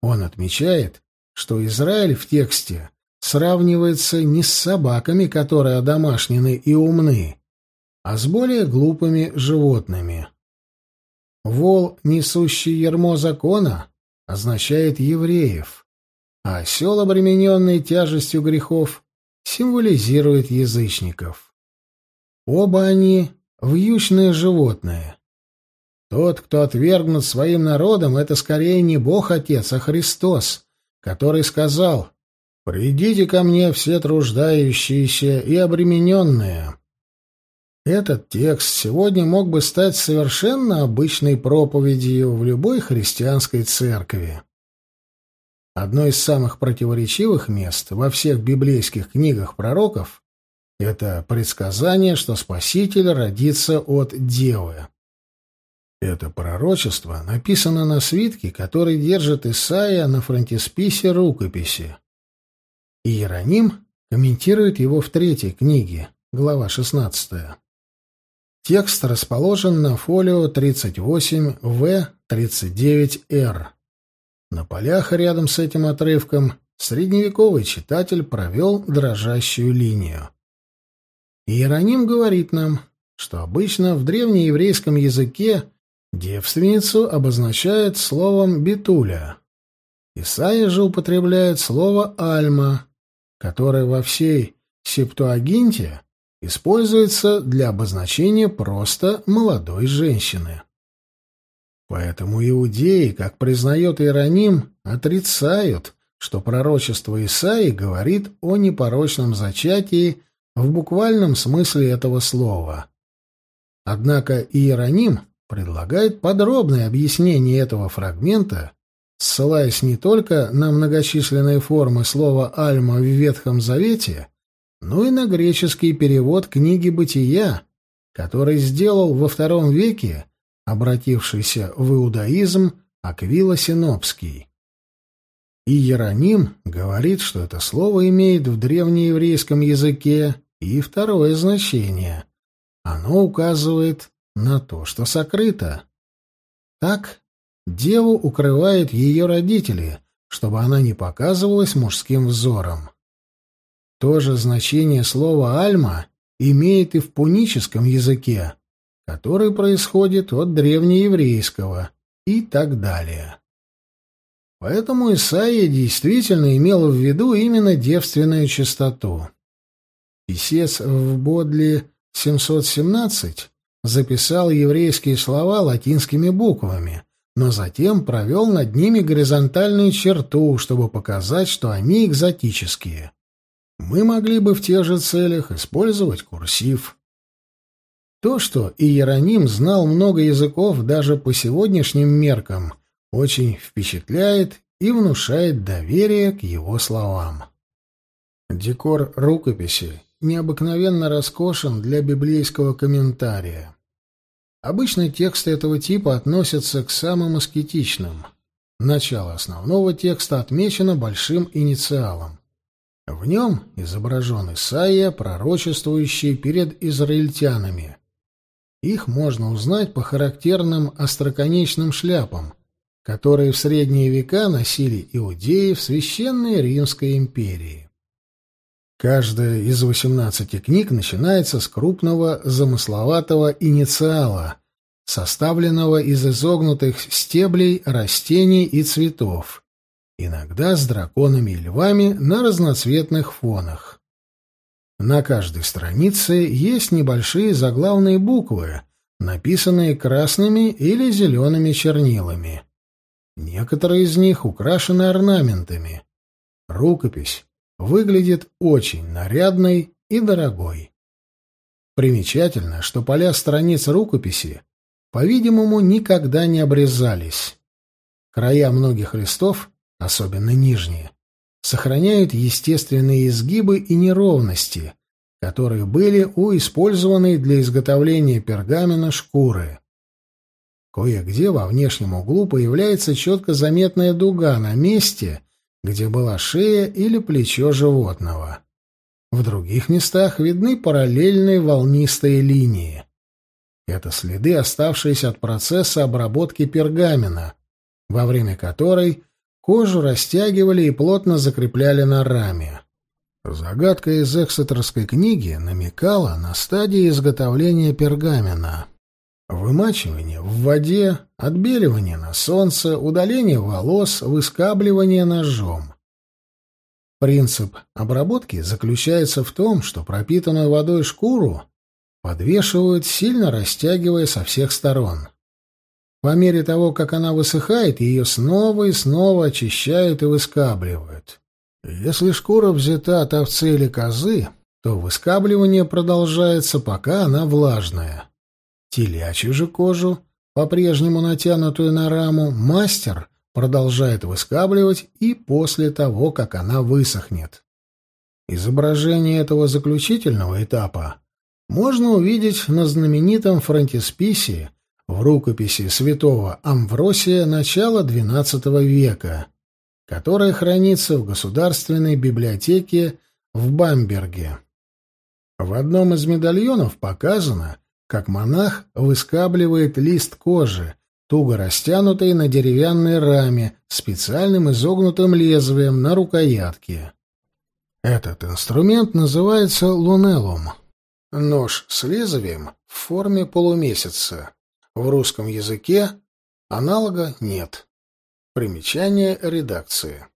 Он отмечает, что Израиль в тексте сравнивается не с собаками, которые одомашнены и умны, а с более глупыми животными. Вол, несущий ермо закона, означает евреев, а осел, обремененный тяжестью грехов, символизирует язычников. Оба они — вьючные животные. Тот, кто отвергнут своим народом, это скорее не Бог-Отец, а Христос, который сказал «Придите ко мне все труждающиеся и обремененные». Этот текст сегодня мог бы стать совершенно обычной проповедью в любой христианской церкви. Одно из самых противоречивых мест во всех библейских книгах пророков это предсказание, что Спаситель родится от Девы. Это пророчество написано на свитке, который держит Исаия на фронтисписе рукописи. Иероним комментирует его в третьей книге, глава 16. Текст расположен на фолио 38В39Р. На полях рядом с этим отрывком средневековый читатель провел дрожащую линию. Иероним говорит нам, что обычно в древнееврейском языке девственницу обозначает словом «битуля». Исаия же употребляет слово «альма», которое во всей септуагинте используется для обозначения просто молодой женщины. Поэтому иудеи, как признает Иероним, отрицают, что пророчество Исаии говорит о непорочном зачатии в буквальном смысле этого слова. Однако Иероним предлагает подробное объяснение этого фрагмента, ссылаясь не только на многочисленные формы слова «альма» в Ветхом Завете, но и на греческий перевод книги «Бытия», который сделал во II веке обратившийся в иудаизм Аквила Синопский. И Иероним говорит, что это слово имеет в древнееврейском языке и второе значение. Оно указывает на то, что сокрыто. Так, деву укрывают ее родители, чтобы она не показывалась мужским взором. То же значение слова «альма» имеет и в пуническом языке, который происходит от древнееврейского и так далее. Поэтому Исаия действительно имел в виду именно девственную чистоту. Писец в Бодли 717 записал еврейские слова латинскими буквами, но затем провел над ними горизонтальную черту, чтобы показать, что они экзотические. Мы могли бы в тех же целях использовать курсив. То, что Иероним знал много языков даже по сегодняшним меркам, очень впечатляет и внушает доверие к его словам. Декор рукописи необыкновенно роскошен для библейского комментария. Обычно тексты этого типа относятся к самым аскетичным. Начало основного текста отмечено большим инициалом. В нем изображен Исаия, пророчествующий перед израильтянами. Их можно узнать по характерным остроконечным шляпам, которые в средние века носили иудеи в Священной Римской империи. Каждая из 18 книг начинается с крупного замысловатого инициала, составленного из изогнутых стеблей, растений и цветов, иногда с драконами и львами на разноцветных фонах. На каждой странице есть небольшие заглавные буквы, написанные красными или зелеными чернилами. Некоторые из них украшены орнаментами. Рукопись выглядит очень нарядной и дорогой. Примечательно, что поля страниц рукописи, по-видимому, никогда не обрезались. Края многих листов, особенно нижние, сохраняют естественные изгибы и неровности, которые были у использованной для изготовления пергамена шкуры. Кое-где во внешнем углу появляется четко заметная дуга на месте, где была шея или плечо животного. В других местах видны параллельные волнистые линии. Это следы, оставшиеся от процесса обработки пергамена, во время которой кожу растягивали и плотно закрепляли на раме. Загадка из эксетерской книги намекала на стадии изготовления пергамена. Вымачивание в воде, отбеливание на солнце, удаление волос, выскабливание ножом. Принцип обработки заключается в том, что пропитанную водой шкуру подвешивают, сильно растягивая со всех сторон. По мере того, как она высыхает, ее снова и снова очищают и выскабливают. Если шкура взята от овцы или козы, то выскабливание продолжается, пока она влажная. Телячью же кожу, по-прежнему натянутую на раму, мастер продолжает выскабливать и после того, как она высохнет. Изображение этого заключительного этапа можно увидеть на знаменитом фронтисписе в рукописи святого Амвросия начала XII века, которая хранится в Государственной библиотеке в Бамберге. В одном из медальонов показано, как монах выскабливает лист кожи, туго растянутый на деревянной раме, специальным изогнутым лезвием на рукоятке. Этот инструмент называется лунелум. Нож с лезвием в форме полумесяца. В русском языке аналога нет. Примечание редакции.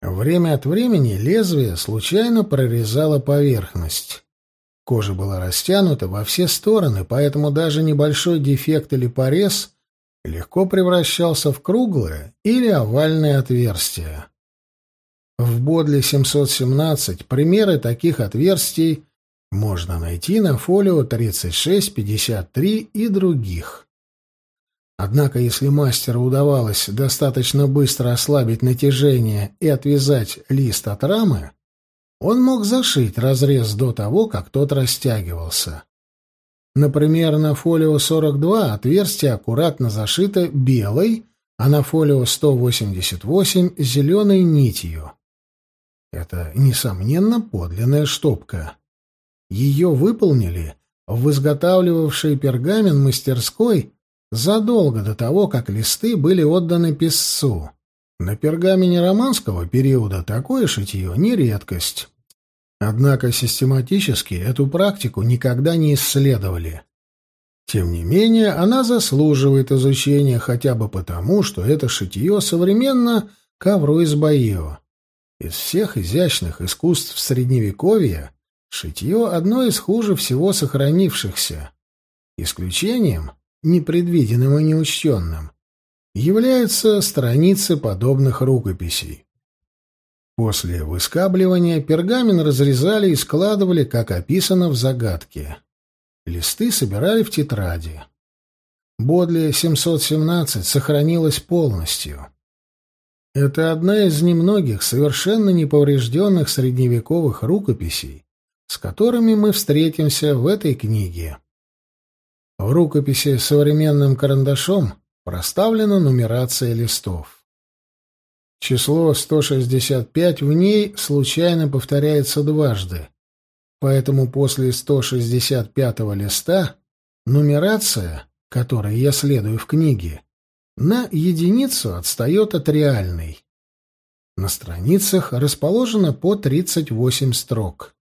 Время от времени лезвие случайно прорезало поверхность. Кожа была растянута во все стороны, поэтому даже небольшой дефект или порез легко превращался в круглое или овальное отверстие. В Бодле 717 примеры таких отверстий можно найти на фолио 36, 53 и других. Однако, если мастеру удавалось достаточно быстро ослабить натяжение и отвязать лист от рамы, он мог зашить разрез до того, как тот растягивался. Например, на фолио 42 отверстие аккуратно зашито белой, а на фолио 188 — зеленой нитью. Это, несомненно, подлинная штопка. Ее выполнили в изготавливавшей пергамент мастерской задолго до того, как листы были отданы писцу. На пергамене романского периода такое шитье не редкость. Однако систематически эту практику никогда не исследовали. Тем не менее, она заслуживает изучения хотя бы потому, что это шитье современно ковру из Байо. Из всех изящных искусств Средневековья шитье одно из хуже всего сохранившихся. Исключением, непредвиденным и неучтенным, являются страницы подобных рукописей. После выскабливания пергамент разрезали и складывали, как описано в загадке. Листы собирали в тетради. Бодли 717 сохранилась полностью. Это одна из немногих совершенно неповрежденных средневековых рукописей, с которыми мы встретимся в этой книге. В рукописи современным карандашом проставлена нумерация листов. Число 165 в ней случайно повторяется дважды, поэтому после 165-го листа нумерация, которой я следую в книге, на единицу отстает от реальной. На страницах расположено по 38 строк.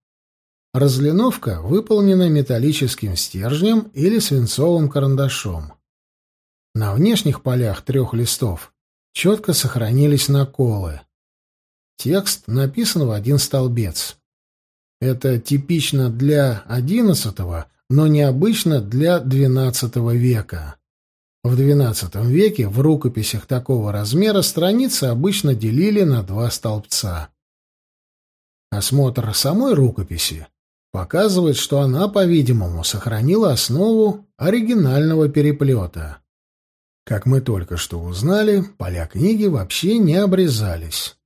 Разлиновка выполнена металлическим стержнем или свинцовым карандашом. На внешних полях трех листов четко сохранились наколы. Текст написан в один столбец. Это типично для XI, но необычно для XII века. В XII веке в рукописях такого размера страницы обычно делили на два столбца. Осмотр самой рукописи показывает, что она, по-видимому, сохранила основу оригинального переплета. Как мы только что узнали, поля книги вообще не обрезались.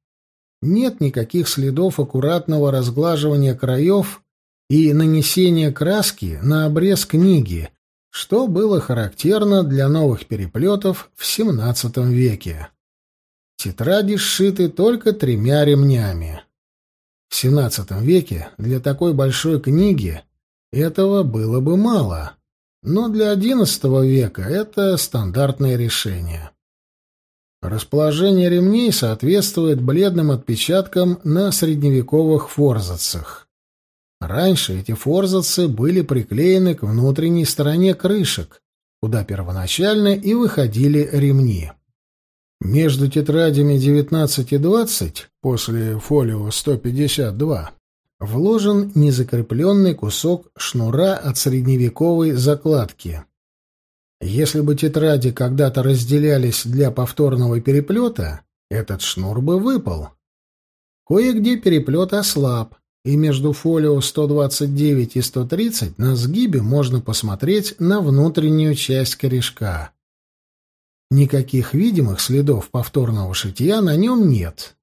Нет никаких следов аккуратного разглаживания краев и нанесения краски на обрез книги, что было характерно для новых переплетов в XVII веке. Тетради сшиты только тремя ремнями. В XVII веке для такой большой книги этого было бы мало, но для XI века это стандартное решение. Расположение ремней соответствует бледным отпечаткам на средневековых форзацах. Раньше эти форзацы были приклеены к внутренней стороне крышек, куда первоначально и выходили ремни. Между тетрадями 19 и 20, после фолио 152, вложен незакрепленный кусок шнура от средневековой закладки. Если бы тетради когда-то разделялись для повторного переплета, этот шнур бы выпал. Кое-где переплет ослаб, и между фолио 129 и 130 на сгибе можно посмотреть на внутреннюю часть корешка. Никаких видимых следов повторного шитья на нем нет.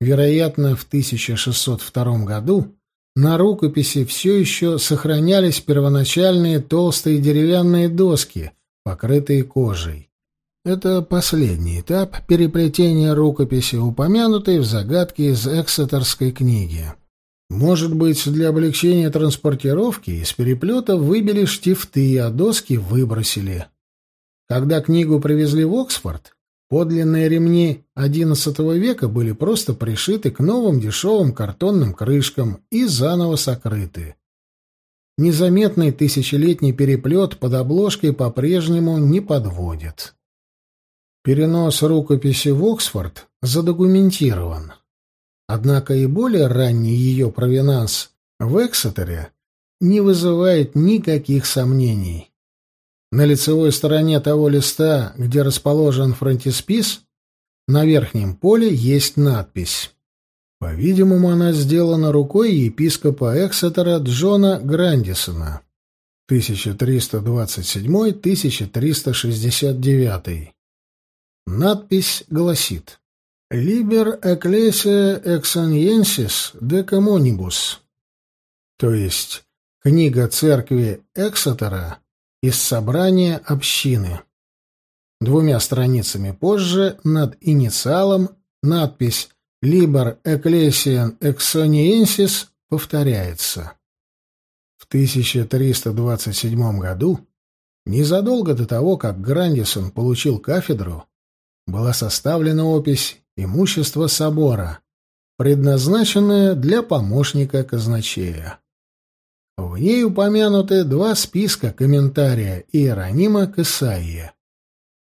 Вероятно, в 1602 году на рукописи все еще сохранялись первоначальные толстые деревянные доски, покрытые кожей. Это последний этап переплетения рукописи, упомянутый в загадке из Эксетерской книги. Может быть, для облегчения транспортировки из переплета выбили штифты, а доски выбросили. Когда книгу привезли в Оксфорд, подлинные ремни XI века были просто пришиты к новым дешевым картонным крышкам и заново сокрыты. Незаметный тысячелетний переплет под обложкой по-прежнему не подводит. Перенос рукописи в Оксфорд задокументирован. Однако и более ранний ее провинанс в Эксетере не вызывает никаких сомнений. На лицевой стороне того листа, где расположен фронтиспис, на верхнем поле есть надпись. По-видимому, она сделана рукой епископа Эксетера Джона Грандисона. 1327-1369. Надпись гласит Liber Ecclesia Exoniensis de Communibus, то есть книга церкви Эксетера из собрания общины. Двумя страницами позже над инициалом надпись Liber Ecclesian Exoniensis повторяется. В 1327 году, незадолго до того, как Грандисон получил кафедру, была составлена опись имущество собора, предназначенное для помощника казначея. В ней упомянуты два списка комментария Иеронима к Исаии.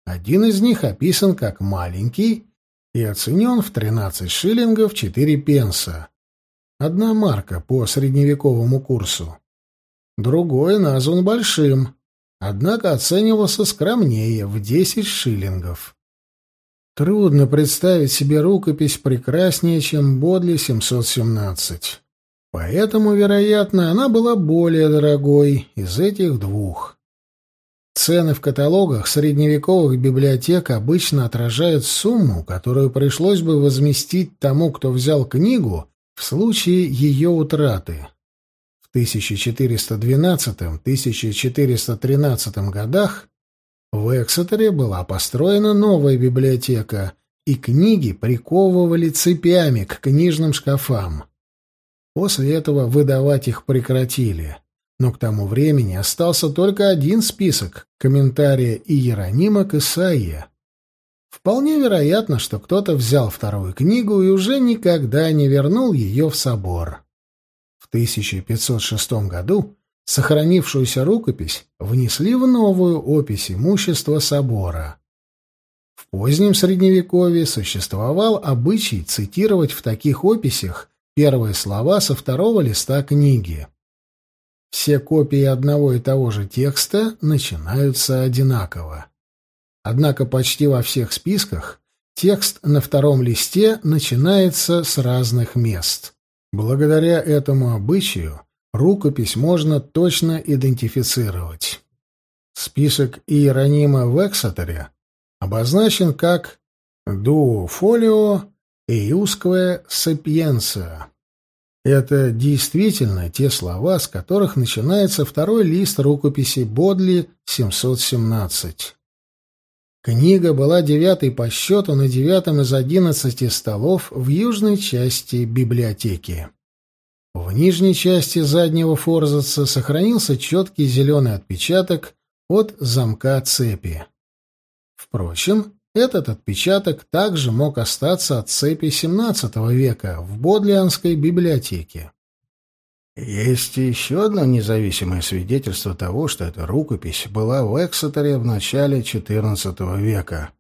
Один из них описан как маленький и оценен в 13 шиллингов 4 пенса. Одна марка по средневековому курсу. Другой назван большим, однако оценивался скромнее в 10 шиллингов. Трудно представить себе рукопись прекраснее, чем Бодли 717. Поэтому, вероятно, она была более дорогой из этих двух. Цены в каталогах средневековых библиотек обычно отражают сумму, которую пришлось бы возместить тому, кто взял книгу, в случае ее утраты. В 1412-1413 годах в Эксетере была построена новая библиотека, и книги приковывали цепями к книжным шкафам. После этого выдавать их прекратили. Но к тому времени остался только один список комментария Иеронима к Исаии. Вполне вероятно, что кто-то взял вторую книгу и уже никогда не вернул ее в собор. В 1506 году сохранившуюся рукопись внесли в новую опись имущества собора. В позднем Средневековье существовал обычай цитировать в таких описях первые слова со второго листа книги. Все копии одного и того же текста начинаются одинаково. Однако почти во всех списках текст на втором листе начинается с разных мест. Благодаря этому обычаю рукопись можно точно идентифицировать. Список Иеронима в Эксетере обозначен как «Дуо фолио Иускве сапиенция». Это действительно те слова, с которых начинается второй лист рукописи Бодли 717. Книга была девятой по счету на девятом из одиннадцати столов в южной части библиотеки. В нижней части заднего форзаца сохранился четкий зеленый отпечаток от замка цепи. Впрочем, этот отпечаток также мог остаться от цепи XVII века в Бодлианской библиотеке. Есть еще одно независимое свидетельство того, что эта рукопись была в Эксетере в начале XIV века.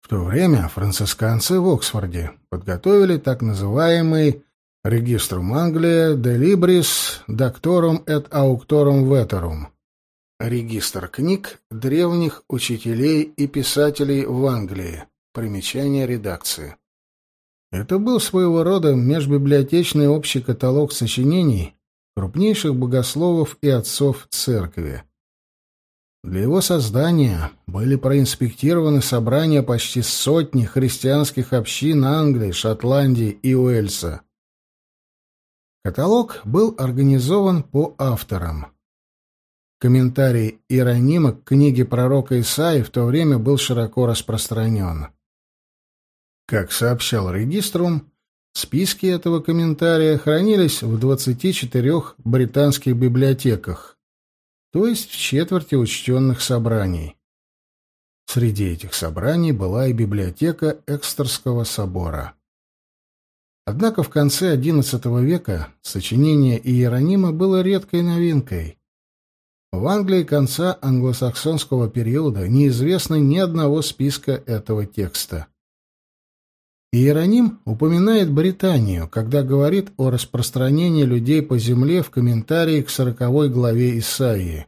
В то время францисканцы в Оксфорде подготовили так называемый «Региструм Англия de Libris Doctorum et Auctorum Veterum» — регистр книг древних учителей и писателей в Англии. Примечание редакции. Это был своего рода межбиблиотечный общий каталог сочинений крупнейших богословов и отцов церкви. Для его создания были проинспектированы собрания почти сотни христианских общин Англии, Шотландии и Уэльса. Каталог был организован по авторам. Комментарий Иеронима к книге пророка Исаии в то время был широко распространен. Как сообщал Региструм, списки этого комментария хранились в 24 британских библиотеках, то есть в четверти учтенных собраний. Среди этих собраний была и библиотека Экстерского собора. Однако в конце XI века сочинение Иеронима было редкой новинкой. В Англии конца англосаксонского периода неизвестно ни одного списка этого текста. Иероним упоминает Британию, когда говорит о распространении людей по земле в комментарии к сороковой главе Исаии.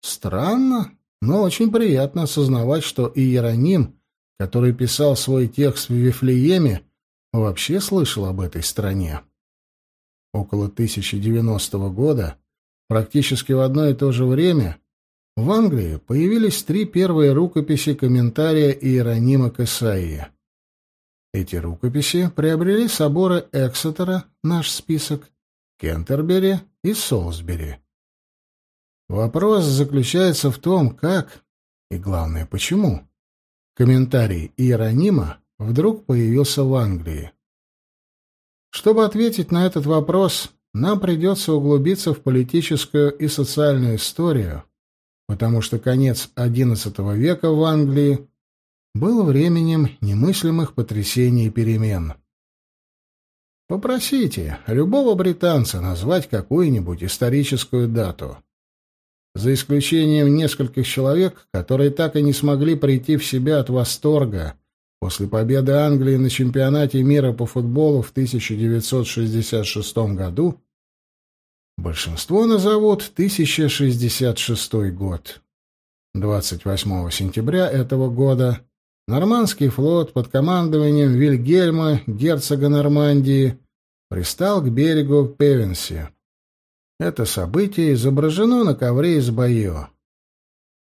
Странно, но очень приятно осознавать, что Иероним, который писал свой текст в Вифлееме, вообще слышал об этой стране. Около 1090 года, практически в одно и то же время, в Англии появились три первые рукописи комментария Иеронима к Исаии. Эти рукописи приобрели соборы Эксетера, наш список, Кентербери и Солсбери. Вопрос заключается в том, как, и главное, почему, комментарий Иеронима вдруг появился в Англии. Чтобы ответить на этот вопрос, нам придется углубиться в политическую и социальную историю, потому что конец XI века в Англии был временем немыслимых потрясений и перемен. Попросите любого британца назвать какую-нибудь историческую дату. За исключением нескольких человек, которые так и не смогли прийти в себя от восторга после победы Англии на чемпионате мира по футболу в 1966 году, большинство назовут 1066 год. 28 сентября этого года Нормандский флот под командованием Вильгельма, герцога Нормандии, пристал к берегу Певенси. Это событие изображено на ковре из Байо.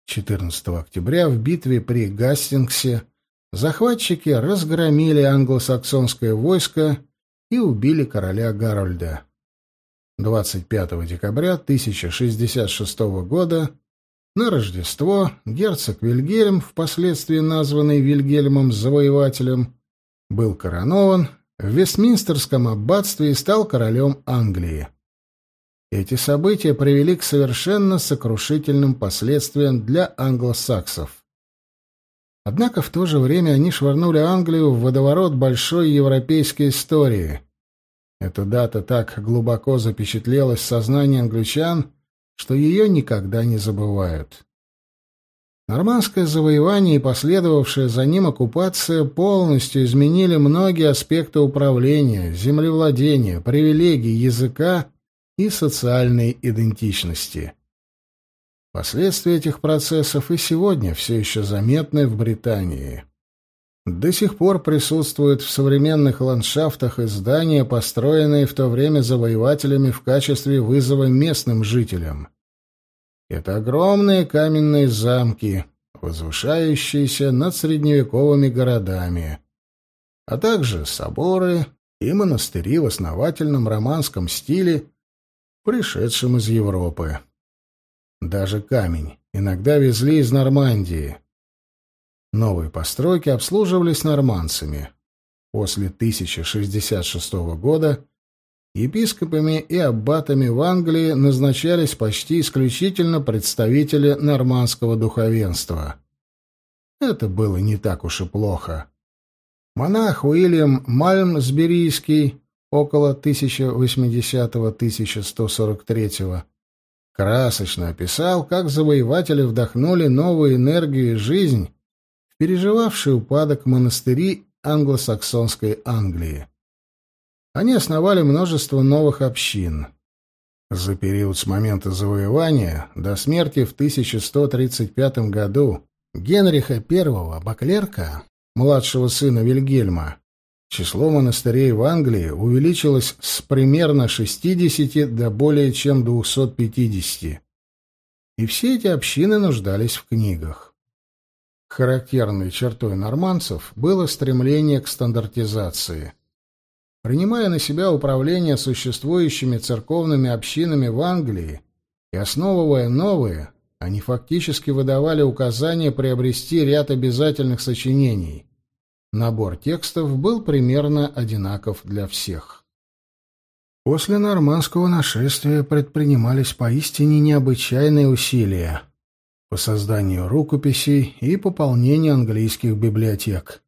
14 октября в битве при Гастингсе захватчики разгромили англосаксонское войско и убили короля Гарольда. 25 декабря 1066 года на Рождество герцог Вильгельм, впоследствии названный Вильгельмом Завоевателем, был коронован в Вестминстерском аббатстве и стал королем Англии. Эти события привели к совершенно сокрушительным последствиям для англосаксов. Однако в то же время они швырнули Англию в водоворот большой европейской истории. Эта дата так глубоко запечатлелась в сознании англичан, что ее никогда не забывают. Нормандское завоевание и последовавшая за ним оккупация полностью изменили многие аспекты управления, землевладения, привилегий, языка и социальной идентичности. Последствия этих процессов и сегодня все еще заметны в Британии. До сих пор присутствуют в современных ландшафтах и здания, построенные в то время завоевателями в качестве вызова местным жителям. Это огромные каменные замки, возвышающиеся над средневековыми городами, а также соборы и монастыри в основательном романском стиле, пришедшем из Европы. Даже камень иногда везли из Нормандии. Новые постройки обслуживались нормандцами. После 1066 года Епископами и аббатами в Англии назначались почти исключительно представители нормандского духовенства. Это было не так уж и плохо. Монах Уильям Мальмсберийский около 1080-1143 красочно описал, как завоеватели вдохнули новую энергию и жизнь в переживавший упадок монастыри англосаксонской Англии. Они основали множество новых общин. За период с момента завоевания до смерти в 1135 году Генриха I Баклерка, младшего сына Вильгельма, число монастырей в Англии увеличилось с примерно 60 до более чем 250. И все эти общины нуждались в книгах. Характерной чертой нормандцев было стремление к стандартизации – принимая на себя управление существующими церковными общинами в Англии и основывая новые, они фактически выдавали указание приобрести ряд обязательных сочинений. Набор текстов был примерно одинаков для всех. После нормандского нашествия предпринимались поистине необычайные усилия по созданию рукописей и пополнению английских библиотек.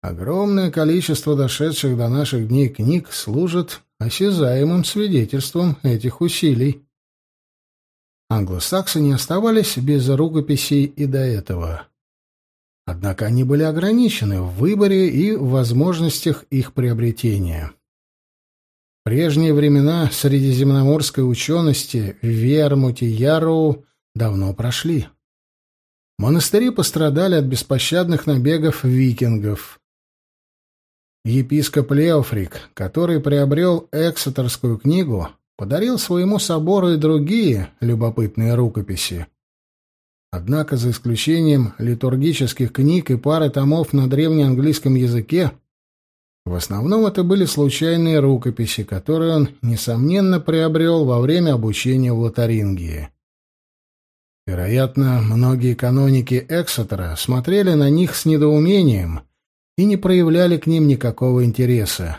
Огромное количество дошедших до наших дней книг служит осязаемым свидетельством этих усилий. Англосаксы не оставались без рукописей и до этого. Однако они были ограничены в выборе и возможностях их приобретения. В прежние времена средиземноморской учености в Вермуте Яроу давно прошли. Монастыри пострадали от беспощадных набегов викингов. Епископ Леофрик, который приобрел Эксетерскую книгу, подарил своему собору и другие любопытные рукописи. Однако, за исключением литургических книг и пары томов на древнеанглийском языке, в основном это были случайные рукописи, которые он, несомненно, приобрел во время обучения в Лотарингии. Вероятно, многие каноники Эксетера смотрели на них с недоумением — и не проявляли к ним никакого интереса.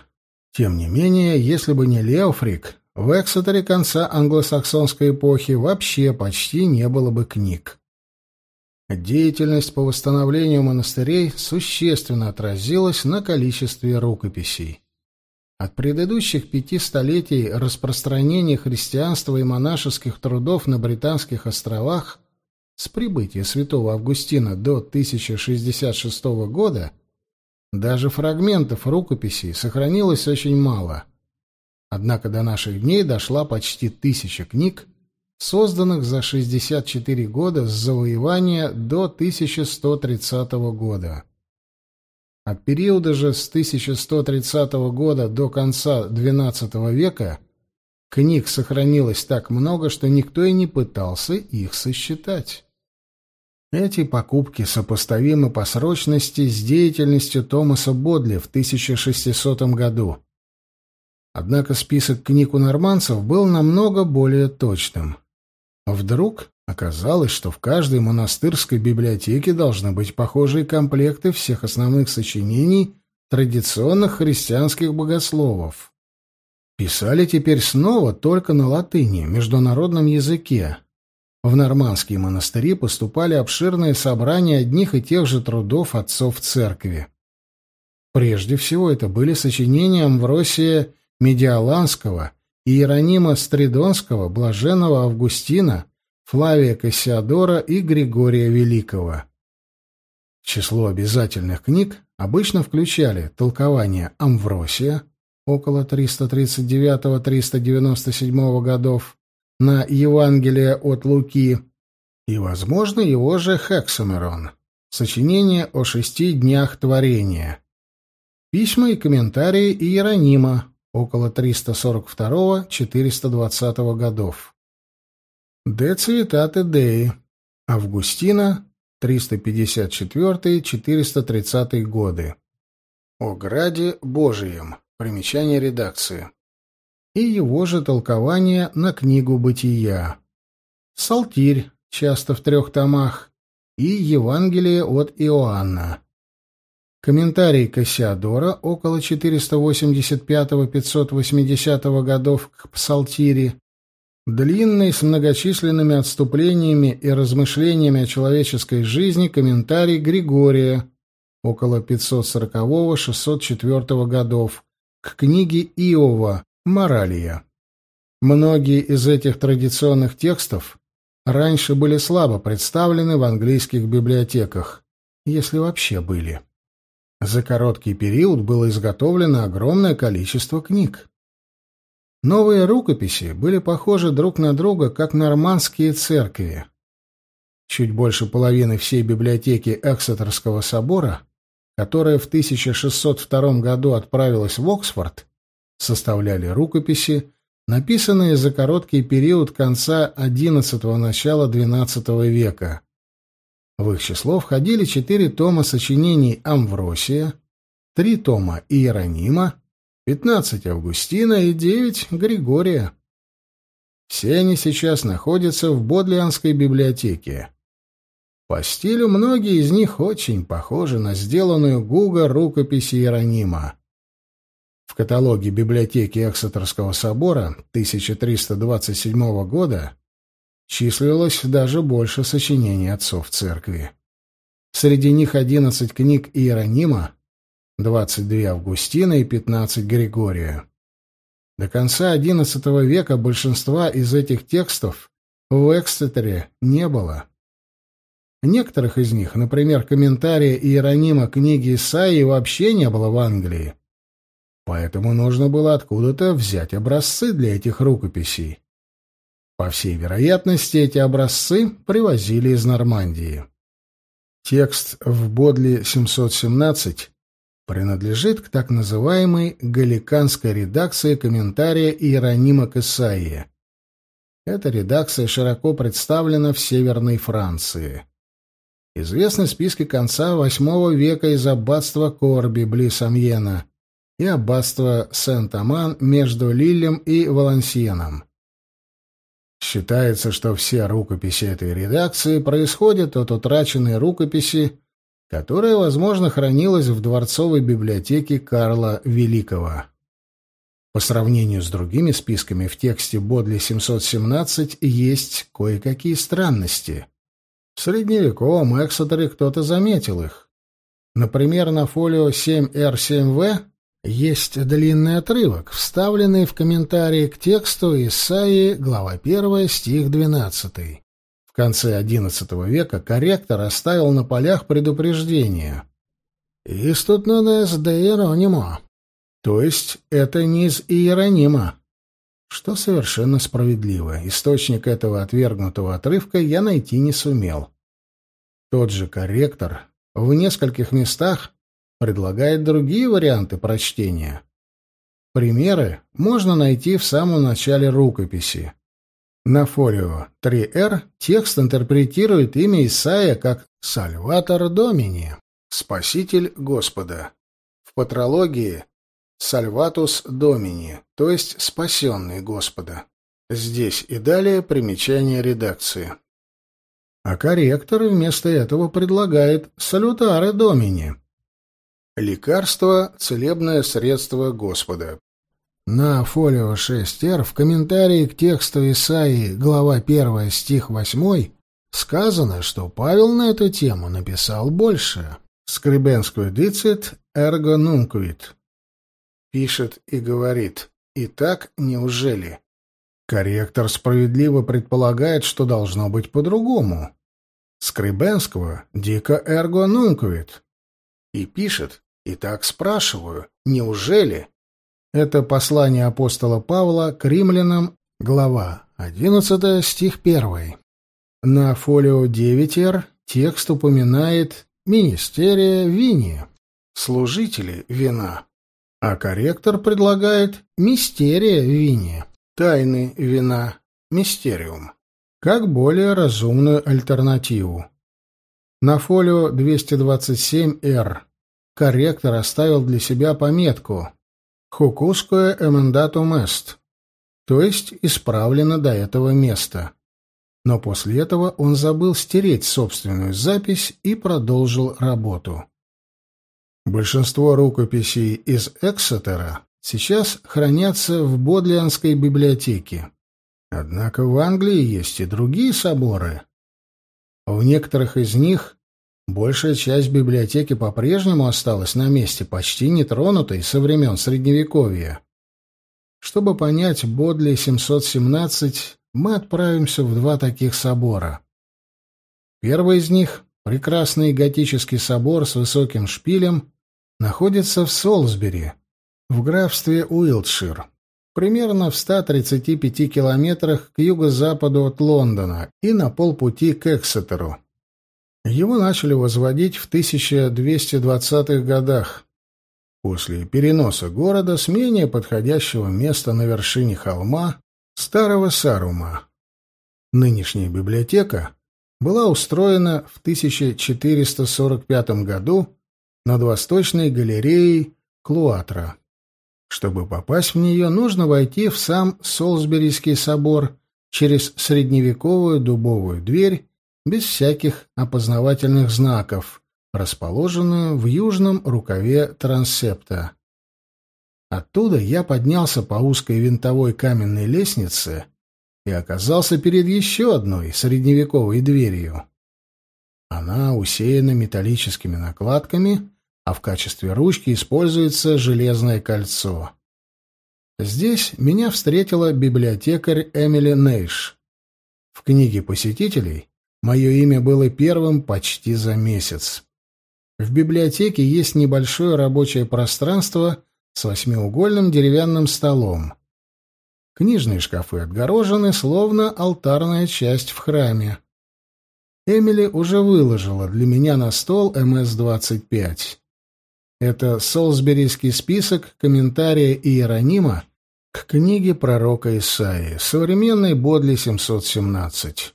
Тем не менее, если бы не Леофрик, в Эксетере конца англосаксонской эпохи вообще почти не было бы книг. Деятельность по восстановлению монастырей существенно отразилась на количестве рукописей. От предыдущих пяти столетий распространения христианства и монашеских трудов на Британских островах с прибытия святого Августина до 1066 года – даже фрагментов рукописей сохранилось очень мало. Однако до наших дней дошла почти тысяча книг, созданных за 64 года с завоевания до 1130 года. От периода же с 1130 года до конца XII века книг сохранилось так много, что никто и не пытался их сосчитать. Эти покупки сопоставимы по срочности с деятельностью Томаса Бодли в 1600 году. Однако список книг у норманцев был намного более точным. Вдруг оказалось, что в каждой монастырской библиотеке должны быть похожие комплекты всех основных сочинений традиционных христианских богословов. Писали теперь снова только на латыни, международном языке, в нормандские монастыри поступали обширные собрания одних и тех же трудов отцов церкви. Прежде всего это были сочинения Амвросия Медиаланского, Иеронима Стридонского, Блаженного Августина, Флавия Кассиадора и Григория Великого. В число обязательных книг обычно включали толкование Амвросия около 339-397 годов на Евангелие от Луки и, возможно, его же Хексамерон, сочинение о шести днях творения, письма и комментарии Иеронима около 342-420 годов, Де Цивитате Деи, Августина 354-430 годы. О Граде Божием. Примечание редакции. И его же толкование на книгу «Бытия». Салтирь, часто в трех томах, и Евангелие от Иоанна. Комментарий Кассиадора около 485-580 годов к Псалтире Длинный, с многочисленными отступлениями и размышлениями о человеческой жизни комментарий Григория, около 540-604 годов, к книге Иова «Моралия». Многие из этих традиционных текстов раньше были слабо представлены в английских библиотеках, если вообще были. За короткий период было изготовлено огромное количество книг. Новые рукописи были похожи друг на друга, как нормандские церкви. Чуть больше половины всей библиотеки Эксетерского собора, которая в 1602 году отправилась в Оксфорд, составляли рукописи, написанные за короткий период конца XI – начала XII века. В их число входили четыре тома сочинений Амвросия, три тома Иеронима, пятнадцать Августина и девять Григория. Все они сейчас находятся в Бодлианской библиотеке. По стилю многие из них очень похожи на сделанную Гуга рукопись Иеронима. В каталоге библиотеки Эксетерского собора 1327 года числилось даже больше сочинений отцов церкви. Среди них 11 книг Иеронима, 22 Августина и 15 Григория. До конца XI века большинства из этих текстов в Экстетере не было. Некоторых из них, например, комментария Иеронима книги Исаии, вообще не было в Англии. Поэтому нужно было откуда-то взять образцы для этих рукописей. По всей вероятности, эти образцы привозили из Нормандии. Текст в Бодли 717 принадлежит к так называемой галиканской редакции комментария Иеронима к Исаии. Эта редакция широко представлена в Северной Франции. Известны списки конца VIII века из аббатства Корби близ Амьена и аббатства Сент-Аман между Лилем и Валансиеном. Считается, что все рукописи этой редакции происходят от утраченной рукописи которая, возможно, хранилась в дворцовой библиотеке Карла Великого. По сравнению с другими списками в тексте Бодли 717 есть кое-какие странности. В средневековом Эксетере кто-то заметил их. Например, на фолио 7R7V есть длинный отрывок, вставленный в комментарии к тексту Исаии, глава 1, стих 12. В конце XI века корректор оставил на полях предупреждение. «Истут нонес де Иеронимо», то есть это не из Иеронима, что совершенно справедливо. Источник этого отвергнутого отрывка я найти не сумел. Тот же корректор в нескольких местах предлагает другие варианты прочтения. Примеры можно найти в самом начале рукописи. На фолио 3R текст интерпретирует имя Исаия как «Сальватор Домини» — «Спаситель Господа». В патрологии «Сальватус Домини», то есть «Спасенный Господа». Здесь и далее примечание редакции. А корректор вместо этого предлагает «Салютаре Домини» — «Лекарство, целебное средство Господа». На фолио 6Р в комментарии к тексту Исаии, глава 1, стих 8, сказано, что Павел на эту тему написал больше. Скребенскую дицит эрго нунквит. Пишет и говорит «Итак, неужели?» Корректор справедливо предполагает, что должно быть по-другому. Скребенского «Дико эрго нунквит». И пишет «Итак, спрашиваю, неужели?» Это послание апостола Павла к римлянам, глава 11, стих 1. На фолио 9Р текст упоминает «Министерия вини» — служители вина, а корректор предлагает «Мистерия вини» — тайны вина, мистериум, как более разумную альтернативу. На фолио 227Р корректор оставил для себя пометку «Хукуское эмендатум эст», то есть исправлено до этого места. Но после этого он забыл стереть собственную запись и продолжил работу. Большинство рукописей из Эксетера сейчас хранятся в Бодлианской библиотеке. Однако в Англии есть и другие соборы. В некоторых из них Большая часть библиотеки по-прежнему осталась на месте, почти нетронутой со времен Средневековья. Чтобы понять Бодли 717, мы отправимся в два таких собора. Первый из них, прекрасный готический собор с высоким шпилем, находится в Солсбери, в графстве Уилтшир, примерно в 135 километрах к юго-западу от Лондона и на полпути к Эксетеру. Его начали возводить в 1220-х годах, после переноса города с менее подходящего места на вершине холма Старого Сарума. Нынешняя библиотека была устроена в 1445 году над Восточной галереей Клуатра. Чтобы попасть в нее, нужно войти в сам Солсберийский собор через средневековую дубовую дверь без всяких опознавательных знаков, расположенную в южном рукаве трансепта. Оттуда я поднялся по узкой винтовой каменной лестнице и оказался перед еще одной средневековой дверью. Она усеяна металлическими накладками, а в качестве ручки используется железное кольцо. Здесь меня встретила библиотекарь Эмили Нейш. В книге посетителей Мое имя было первым почти за месяц. В библиотеке есть небольшое рабочее пространство с восьмиугольным деревянным столом. Книжные шкафы отгорожены, словно алтарная часть в храме. Эмили уже выложила для меня на стол МС-25. Это Солсберийский список комментария Иеронима к книге пророка Исаии, современной Бодли 717.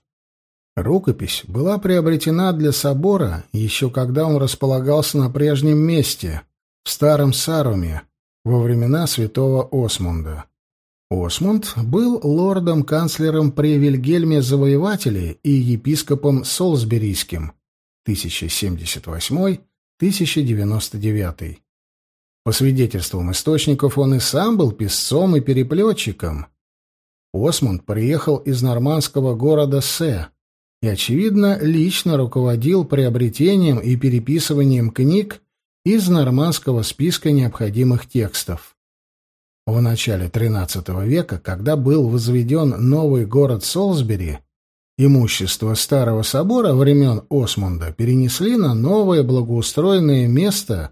Рукопись была приобретена для собора еще когда он располагался на прежнем месте, в Старом Саруме, во времена святого Осмунда. Осмунд был лордом-канцлером при Вильгельме Завоевателе и епископом Солсберийским 1078-1099. По свидетельствам источников, он и сам был писцом и переплетчиком. Осмунд приехал из нормандского города Се, и, очевидно, лично руководил приобретением и переписыванием книг из нормандского списка необходимых текстов. В начале XIII века, когда был возведен новый город Солсбери, имущество Старого собора времен Осмунда перенесли на новое благоустроенное место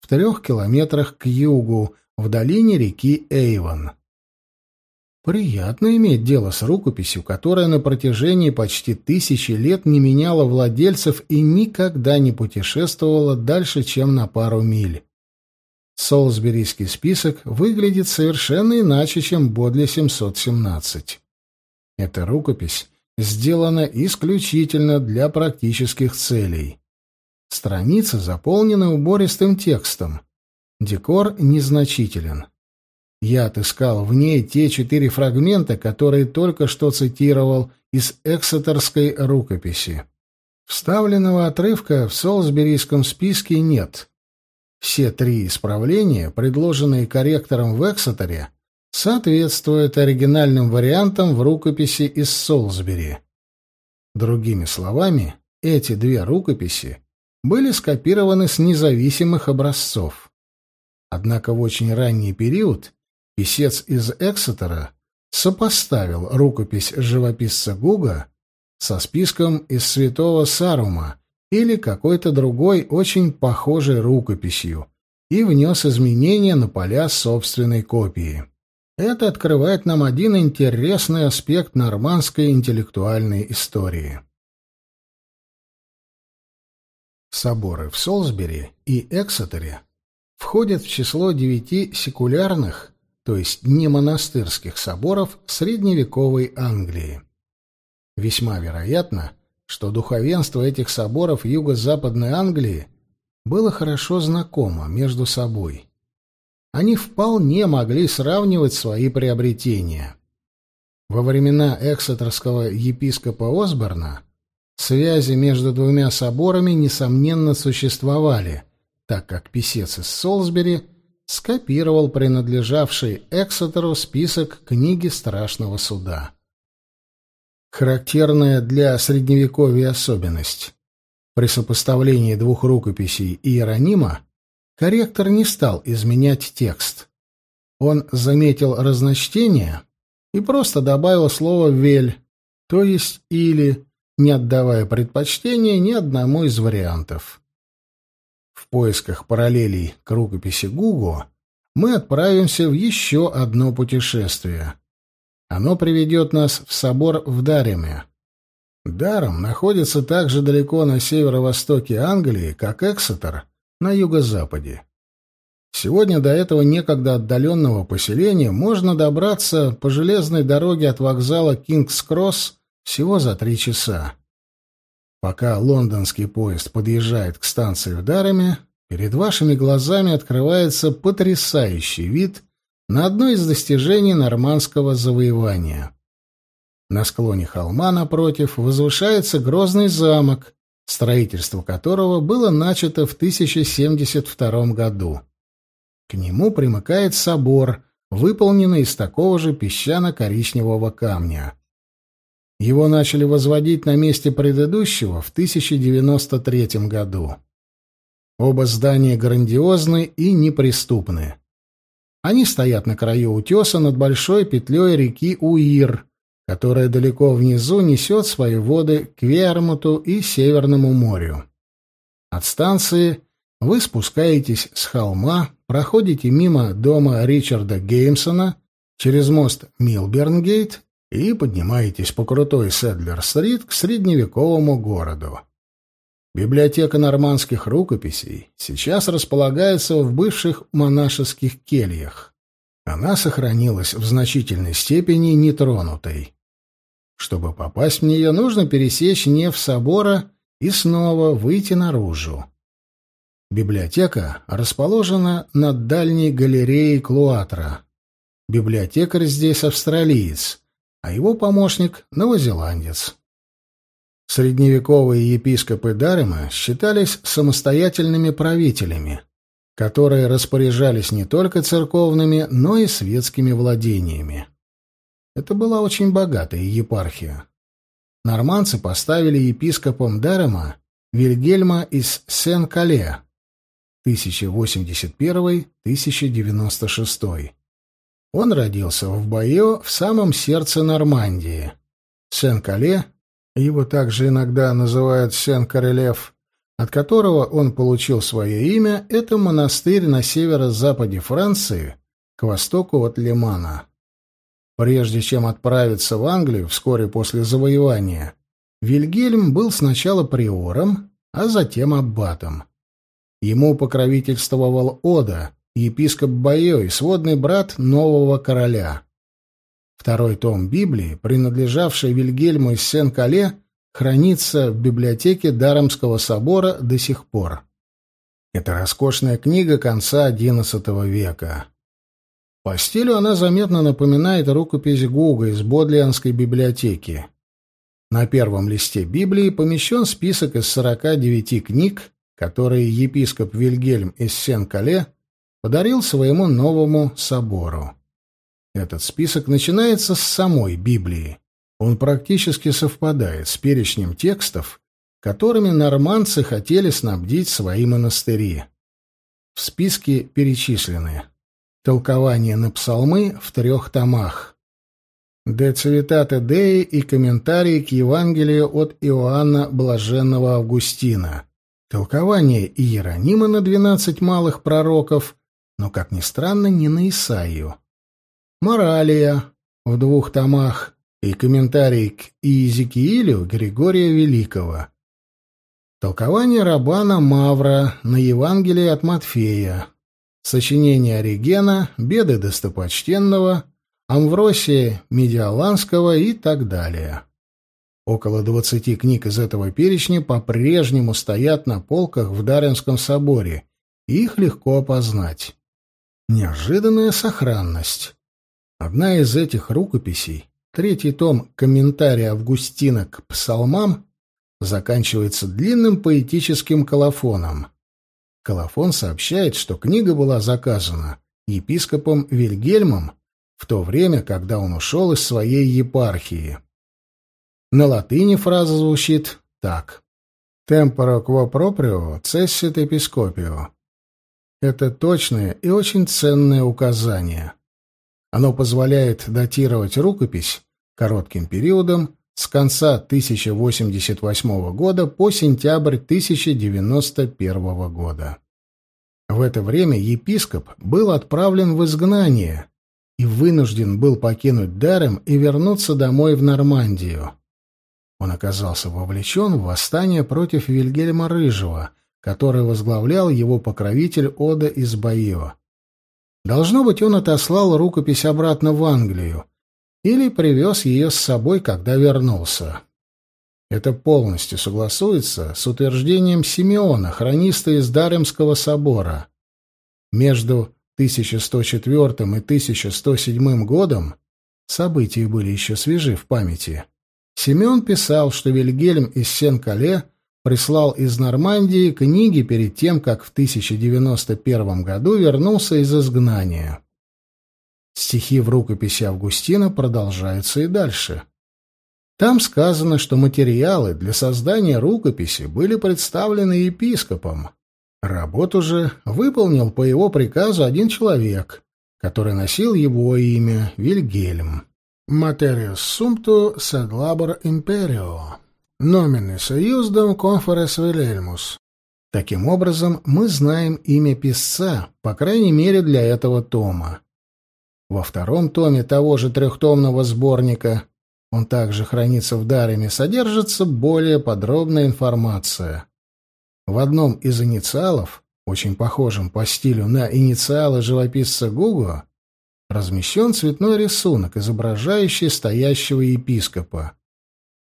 в трех километрах к югу, в долине реки Эйвон. Приятно иметь дело с рукописью, которая на протяжении почти тысячи лет не меняла владельцев и никогда не путешествовала дальше, чем на пару миль. Солсберийский список выглядит совершенно иначе, чем Бодли 717. Эта рукопись сделана исключительно для практических целей. Страницы заполнены убористым текстом. Декор незначителен. Я отыскал в ней те четыре фрагмента, которые только что цитировал из эксетерской рукописи. Вставленного отрывка в Солсберийском списке нет. Все три исправления, предложенные корректором в Эксетере, соответствует оригинальным вариантам в рукописи из Солсбери. Другими словами, эти две рукописи были скопированы с независимых образцов. Однако в очень ранний период писец из Эксетера сопоставил рукопись живописца Гуга со списком из святого Сарума или какой-то другой очень похожей рукописью и внес изменения на поля собственной копии. Это открывает нам один интересный аспект нормандской интеллектуальной истории. Соборы в Солсбери и Эксетере входят в число девяти секулярных, то есть не монастырских соборов средневековой Англии. Весьма вероятно, что духовенство этих соборов юго-западной Англии было хорошо знакомо между собой. Они вполне могли сравнивать свои приобретения. Во времена эксетерского епископа Осборна связи между двумя соборами, несомненно, существовали, так как писец из Солсбери скопировал принадлежавший Эксетеру список книги Страшного суда. Характерная для Средневековья особенность. При сопоставлении двух рукописей Иеронима корректор не стал изменять текст. Он заметил разночтение и просто добавил слово «вель», то есть «или», не отдавая предпочтения ни одному из вариантов. В поисках параллелей к рукописи Гуго мы отправимся в еще одно путешествие — оно приведет нас в собор в Дареме. Даром находится так же далеко на северо-востоке Англии, как Эксетер на юго-западе. Сегодня до этого некогда отдаленного поселения можно добраться по железной дороге от вокзала Кингс-Кросс всего за три часа. Пока лондонский поезд подъезжает к станции в Дареме, перед вашими глазами открывается потрясающий вид на одно из достижений нормандского завоевания. На склоне холма напротив возвышается грозный замок, строительство которого было начато в 1072 году. К нему примыкает собор, выполненный из такого же песчано-коричневого камня. Его начали возводить на месте предыдущего в 1093 году. Оба здания грандиозны и неприступны. Они стоят на краю утеса над большой петлей реки Уир, которая далеко внизу несет свои воды к Вермуту и Северному морю. От станции вы спускаетесь с холма, проходите мимо дома Ричарда Геймсона через мост Милбернгейт и поднимаетесь по крутой Седлер-стрит к средневековому городу. Библиотека нормандских рукописей сейчас располагается в бывших монашеских кельях. Она сохранилась в значительной степени нетронутой. Чтобы попасть в нее, нужно пересечь неф собора и снова выйти наружу. Библиотека расположена над дальней галереей Клуатра. Библиотекарь здесь австралиец, а его помощник — новозеландец. Средневековые епископы Дарема считались самостоятельными правителями, которые распоряжались не только церковными, но и светскими владениями. Это была очень богатая епархия. Норманцы поставили епископом Дарема Вильгельма из Сен-Кале 1081-1096. Он родился в Байо в самом сердце Нормандии. Сен-Кале его также иногда называют Сен-Корелев, от которого он получил свое имя, это монастырь на северо-западе Франции, к востоку от Лимана. Прежде чем отправиться в Англию вскоре после завоевания, Вильгельм был сначала приором, а затем аббатом. Ему покровительствовал Ода, епископ Байо и сводный брат нового короля. Второй том Библии, принадлежавший Вильгельму из Сен-Кале, хранится в библиотеке Даромского собора до сих пор. Это роскошная книга конца XI века. По стилю она заметно напоминает рукопись Гуга из Бодлианской библиотеки. На первом листе Библии помещен список из 49 книг, которые епископ Вильгельм из Сен-Кале подарил своему новому собору. Этот список начинается с самой Библии. Он практически совпадает с перечнем текстов, которыми нормандцы хотели снабдить свои монастыри. В списке перечислены толкование на псалмы в трех томах, «De Civitate Dei» и комментарии к Евангелию от Иоанна Блаженного Августина, толкование Иеронима на двенадцать малых пророков, но, как ни странно, не на Исаию, «Моралия» в двух томах и комментарий к Иезекиилю Григория Великого, толкование Рабана Мавра на Евангелие от Матфея, сочинение Оригена, беды достопочтенного, Амвросия Медиаланского и так далее. Около двадцати книг из этого перечня по-прежнему стоят на полках в Даринском соборе, и их легко опознать. Неожиданная сохранность. Одна из этих рукописей, третий том комментария Августина к псалмам, заканчивается длинным поэтическим колофоном. Колофон сообщает, что книга была заказана епископом Вильгельмом в то время, когда он ушел из своей епархии. На латыни фраза звучит так. «Temporo quo proprio cessit episcopio». Это точное и очень ценное указание. Оно позволяет датировать рукопись коротким периодом с конца 1088 года по сентябрь 1091 года. В это время епископ был отправлен в изгнание и вынужден был покинуть Дарем и вернуться домой в Нормандию. Он оказался вовлечен в восстание против Вильгельма Рыжего, который возглавлял его покровитель Ода из Байо. Должно быть, он отослал рукопись обратно в Англию или привез ее с собой, когда вернулся. Это полностью согласуется с утверждением Симеона, хрониста из Даремского собора. Между 1104 и 1107 годом события были еще свежи в памяти. Симеон писал, что Вильгельм из Сен-Кале прислал из Нормандии книги перед тем, как в 1091 году вернулся из изгнания. Стихи в рукописи Августина продолжаются и дальше. Там сказано, что материалы для создания рукописи были представлены епископом. Работу же выполнил по его приказу один человек, который носил его имя Вильгельм. «Материус сумту sed labor imperio, nomine союздом conferes Вильгельмус». Таким образом, мы знаем имя писца, по крайней мере, для этого тома. Во втором томе того же трехтомного сборника он также хранится в Дареме, содержится более подробная информация. В одном из инициалов, очень похожем по стилю на инициалы живописца Гуго, размещен цветной рисунок, изображающий стоящего епископа.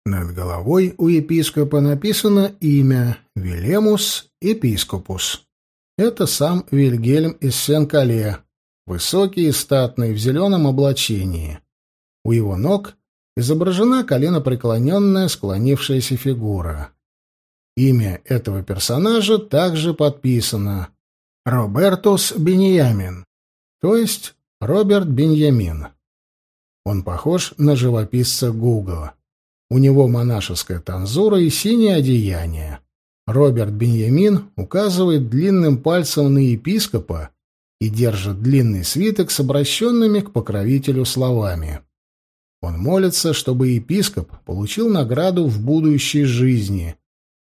Над головой у епископа написано имя Вилемус Епископус. Это сам Вильгельм из Сен-Кале, высокий и статный, в зеленом облачении. У его ног изображена коленопреклоненная склонившаяся фигура. Имя этого персонажа также подписано Робертус Беньямин, то есть Роберт Беньямин. Он похож на живописца Гугла. У него монашеская танзура и синее одеяние. Роберт Беньямин указывает длинным пальцем на епископа и держит длинный свиток с обращенными к покровителю словами. Он молится, чтобы епископ получил награду в будущей жизни,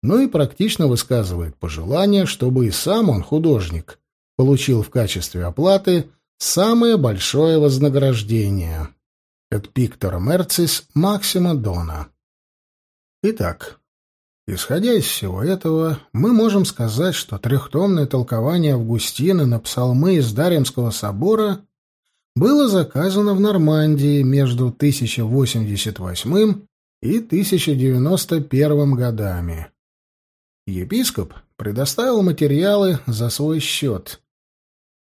но и практично высказывает пожелание, чтобы и сам он, художник, получил в качестве оплаты самое большое вознаграждение. Et pictor mercis maxima dona. Итак, исходя из всего этого, мы можем сказать, что трехтомное толкование Августина на псалмы из Даремского собора было заказано в Нормандии между 1088 и 1091 годами. Епископ предоставил материалы за свой счет.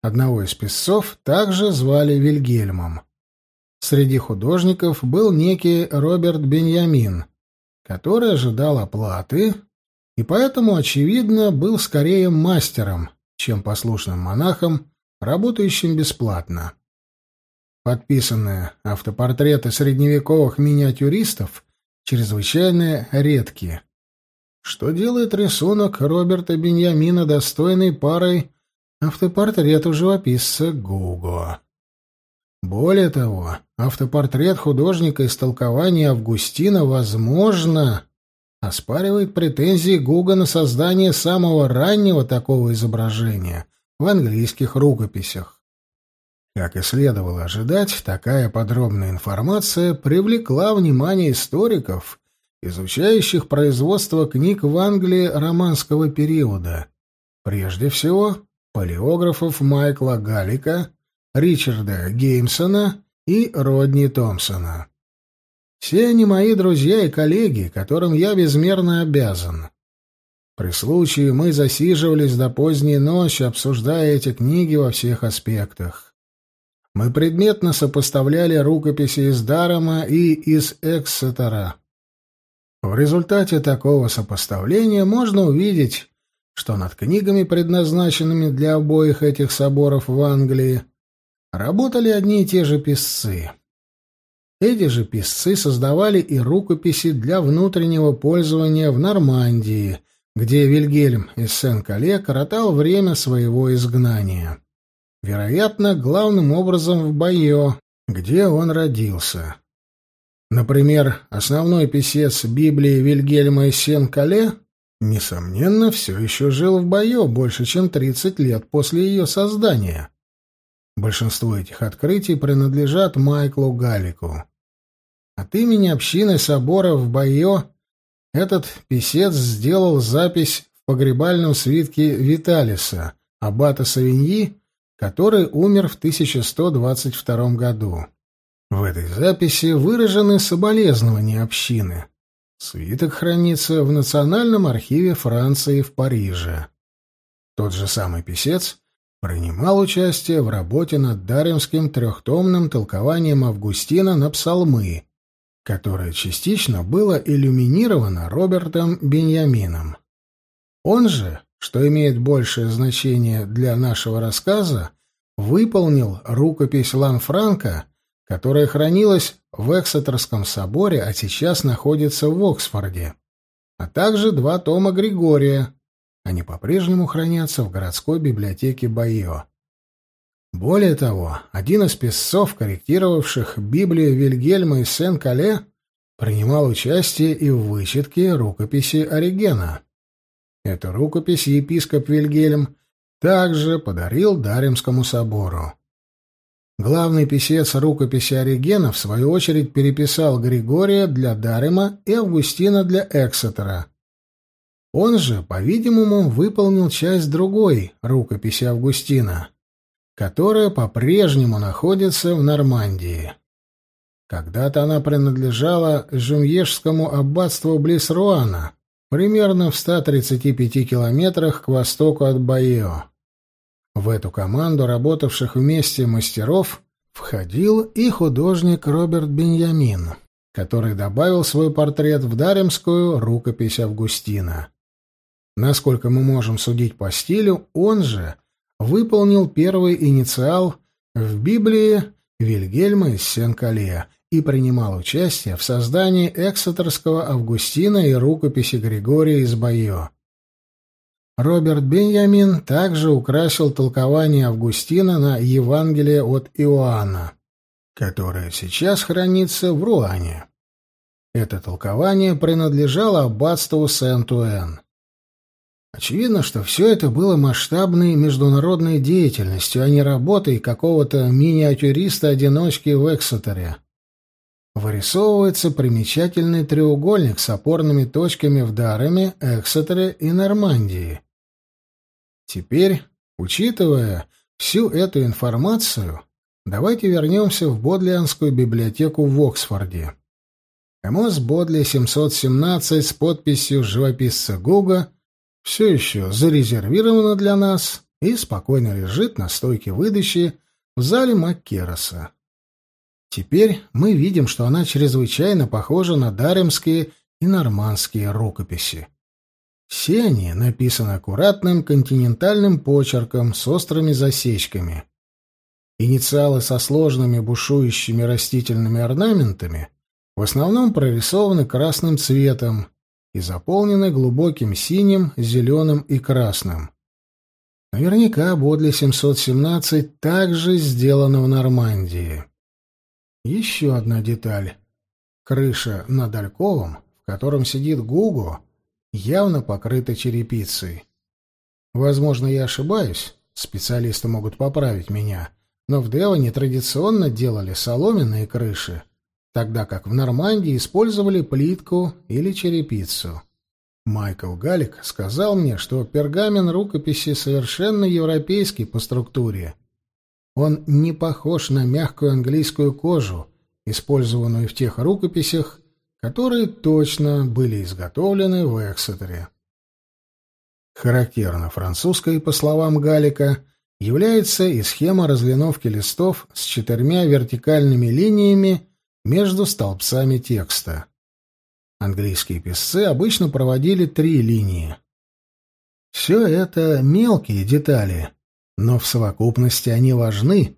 Одного из писцов также звали Вильгельмом. Среди художников был некий Роберт Беньямин, который ожидал оплаты и поэтому, очевидно, был скорее мастером, чем послушным монахом, работающим бесплатно. подписанные автопортреты средневековых миниатюристов, чрезвычайно редкие, что делает рисунок Роберта Беньямина достойной парой автопортрету живописца Гуго. Более того, автопортрет художника истолкования Августина, возможно, оспаривает претензии Гуга на создание самого раннего такого изображения в английских рукописях. Как и следовало ожидать, такая подробная информация привлекла внимание историков, изучающих производство книг в Англии романского периода. Прежде всего, палеографов Майкла Галлика, Ричарда Геймсона и Родни Томпсона. Все они мои друзья и коллеги, которым я безмерно обязан. При случае мы засиживались до поздней ночи, обсуждая эти книги во всех аспектах. Мы предметно сопоставляли рукописи из Дарома и из Эксетера. В результате такого сопоставления можно увидеть, что над книгами, предназначенными для обоих этих соборов в Англии, работали одни и те же писцы. Эти же писцы создавали и рукописи для внутреннего пользования в Нормандии, где Вильгельм из Сен-Кале коротал время своего изгнания. Вероятно, главным образом в Байо, где он родился. Например, основной писец Библии Вильгельма из Сен-Кале, несомненно, все еще жил в Байо больше, чем 30 лет после ее создания. Большинство этих открытий принадлежат Майклу Галику. От имени общины собора в Байо этот писец сделал запись в погребальном свитке Виталиса, аббата Савиньи, который умер в 1122 году. В этой записи выражены соболезнования общины. Свиток хранится в Национальном архиве Франции в Париже. Тот же самый писец принимал участие в работе над Даремским трехтомным толкованием Августина на псалмы, которое частично было иллюминировано Робертом Беньямином. Он же, что имеет большее значение для нашего рассказа, выполнил рукопись Ланфранка, которая хранилась в Эксетерском соборе, а сейчас находится в Оксфорде, а также два тома Григория, они по-прежнему хранятся в городской библиотеке Байо. Более того, один из писцов, корректировавших Библию Вильгельма из Сен-Кале, принимал участие и в вычетке рукописи Оригена. Эту рукопись епископ Вильгельм также подарил Даремскому собору. Главный писец рукописи Оригена, в свою очередь, переписал Григория для Дарема и Августина для Эксетера. Он же, по-видимому, выполнил часть другой рукописи Августина, которая по-прежнему находится в Нормандии. Когда-то она принадлежала Жумьежскому аббатству близ Руана, примерно в 135 километрах к востоку от Байо. В эту команду работавших вместе мастеров входил и художник Роберт Беньямин, который добавил свой портрет в Даремскую рукопись Августина. Насколько мы можем судить по стилю, он же выполнил первый инициал в Библии Вильгельма из Сен-Кале и принимал участие в создании Эксетерского Августина и рукописи Григория из Байо. Роберт Беньямин также украсил толкование Августина на Евангелие от Иоанна, которое сейчас хранится в Руане. Это толкование принадлежало аббатству Сент-Уэн. Очевидно, что все это было масштабной международной деятельностью, а не работой какого-то миниатюриста-одиночки в Эксетере. Вырисовывается примечательный треугольник с опорными точками в Дареме, Эксетере и Нормандии. Теперь, учитывая всю эту информацию, давайте вернемся в Бодлианскую библиотеку в Оксфорде. Эмос Бодли 717 с подписью живописца Гуга все еще зарезервирована для нас и спокойно лежит на стойке выдачи в зале Маккероса. Теперь мы видим, что она чрезвычайно похожа на даремские и нормандские рукописи. Все они написаны аккуратным континентальным почерком с острыми засечками. Инициалы со сложными бушующими растительными орнаментами в основном прорисованы красным цветом и заполнены глубоким синим, зеленым и красным. Наверняка Бодли 717 также сделана в Нормандии. Еще одна деталь. Крыша над Альковом, в котором сидит Гугу, явно покрыта черепицей. Возможно, я ошибаюсь, специалисты могут поправить меня, но в Девоне традиционно делали соломенные крыши, тогда как в Нормандии использовали плитку или черепицу. Майкл Галик сказал мне, что пергамен рукописи совершенно европейский по структуре. Он не похож на мягкую английскую кожу, использованную в тех рукописях, которые точно были изготовлены в Эксетере. Характерно французской, по словам Галика, является и схема разлиновки листов с четырьмя вертикальными линиями между столбцами текста. Английские писцы обычно проводили три линии. Все это мелкие детали, но в совокупности они важны,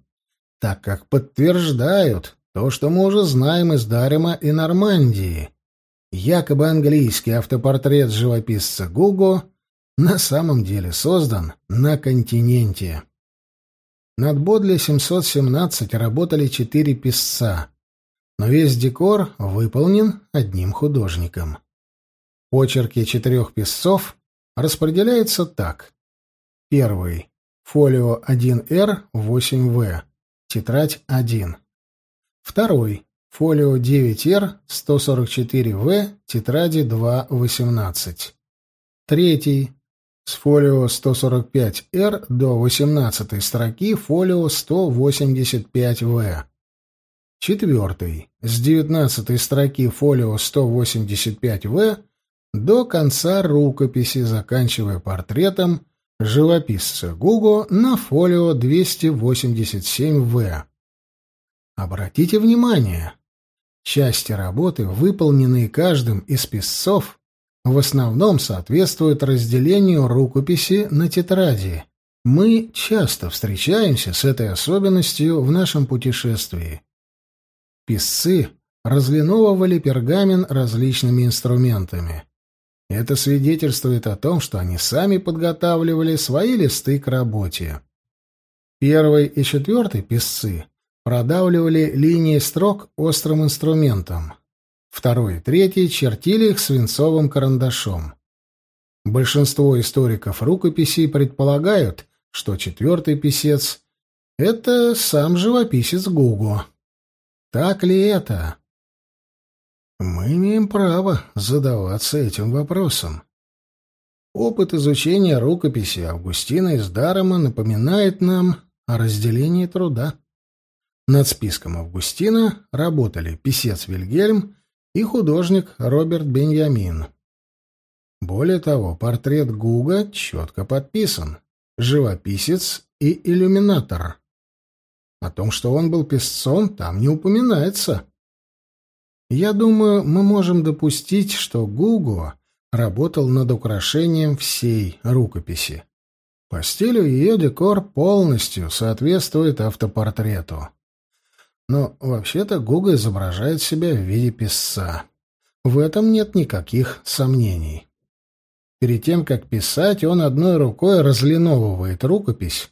так как подтверждают то, что мы уже знаем из Дарема и Нормандии. Якобы английский автопортрет живописца Гуго на самом деле создан на континенте. Над Бодли 717 работали четыре писца, но весь декор выполнен одним художником. Почерки четырех писцов распределяются так. Первый — фолио 1Р 8В, тетрадь 1. Второй — фолио 9Р 144В, тетради 2.18. Третий — с фолио 145Р до 18 строки фолио 185В. Четвертый. С девятнадцатой строки фолио 185В до конца рукописи, заканчивая портретом живописца Гуго на фолио 287В. Обратите внимание, части работы, выполненные каждым из писцов, в основном соответствуют разделению рукописи на тетради. Мы часто встречаемся с этой особенностью в нашем путешествии. Писцы разлиновывали пергамент различными инструментами. Это свидетельствует о том, что они сами подготавливали свои листы к работе. Первый и четвертый писцы продавливали линии строк острым инструментом. Второй и третий чертили их свинцовым карандашом. Большинство историков рукописей предполагают, что четвертый писец — это сам живописец Гугу. Так ли это? Мы имеем право задаваться этим вопросом. Опыт изучения рукописи Августина из Дарома напоминает нам о разделении труда. Над списком Августина работали писец Вильгельм и художник Роберт Беньямин. Более того, портрет Гуга четко подписан. Живописец и иллюминатор. О том, что он был песцом, там не упоминается. Я думаю, мы можем допустить, что Гуго работал над украшением всей рукописи. По стилю ее декор полностью соответствует автопортрету. Но вообще-то Гуго изображает себя в виде писца. В этом нет никаких сомнений. Перед тем, как писать, он одной рукой разлиновывает рукопись,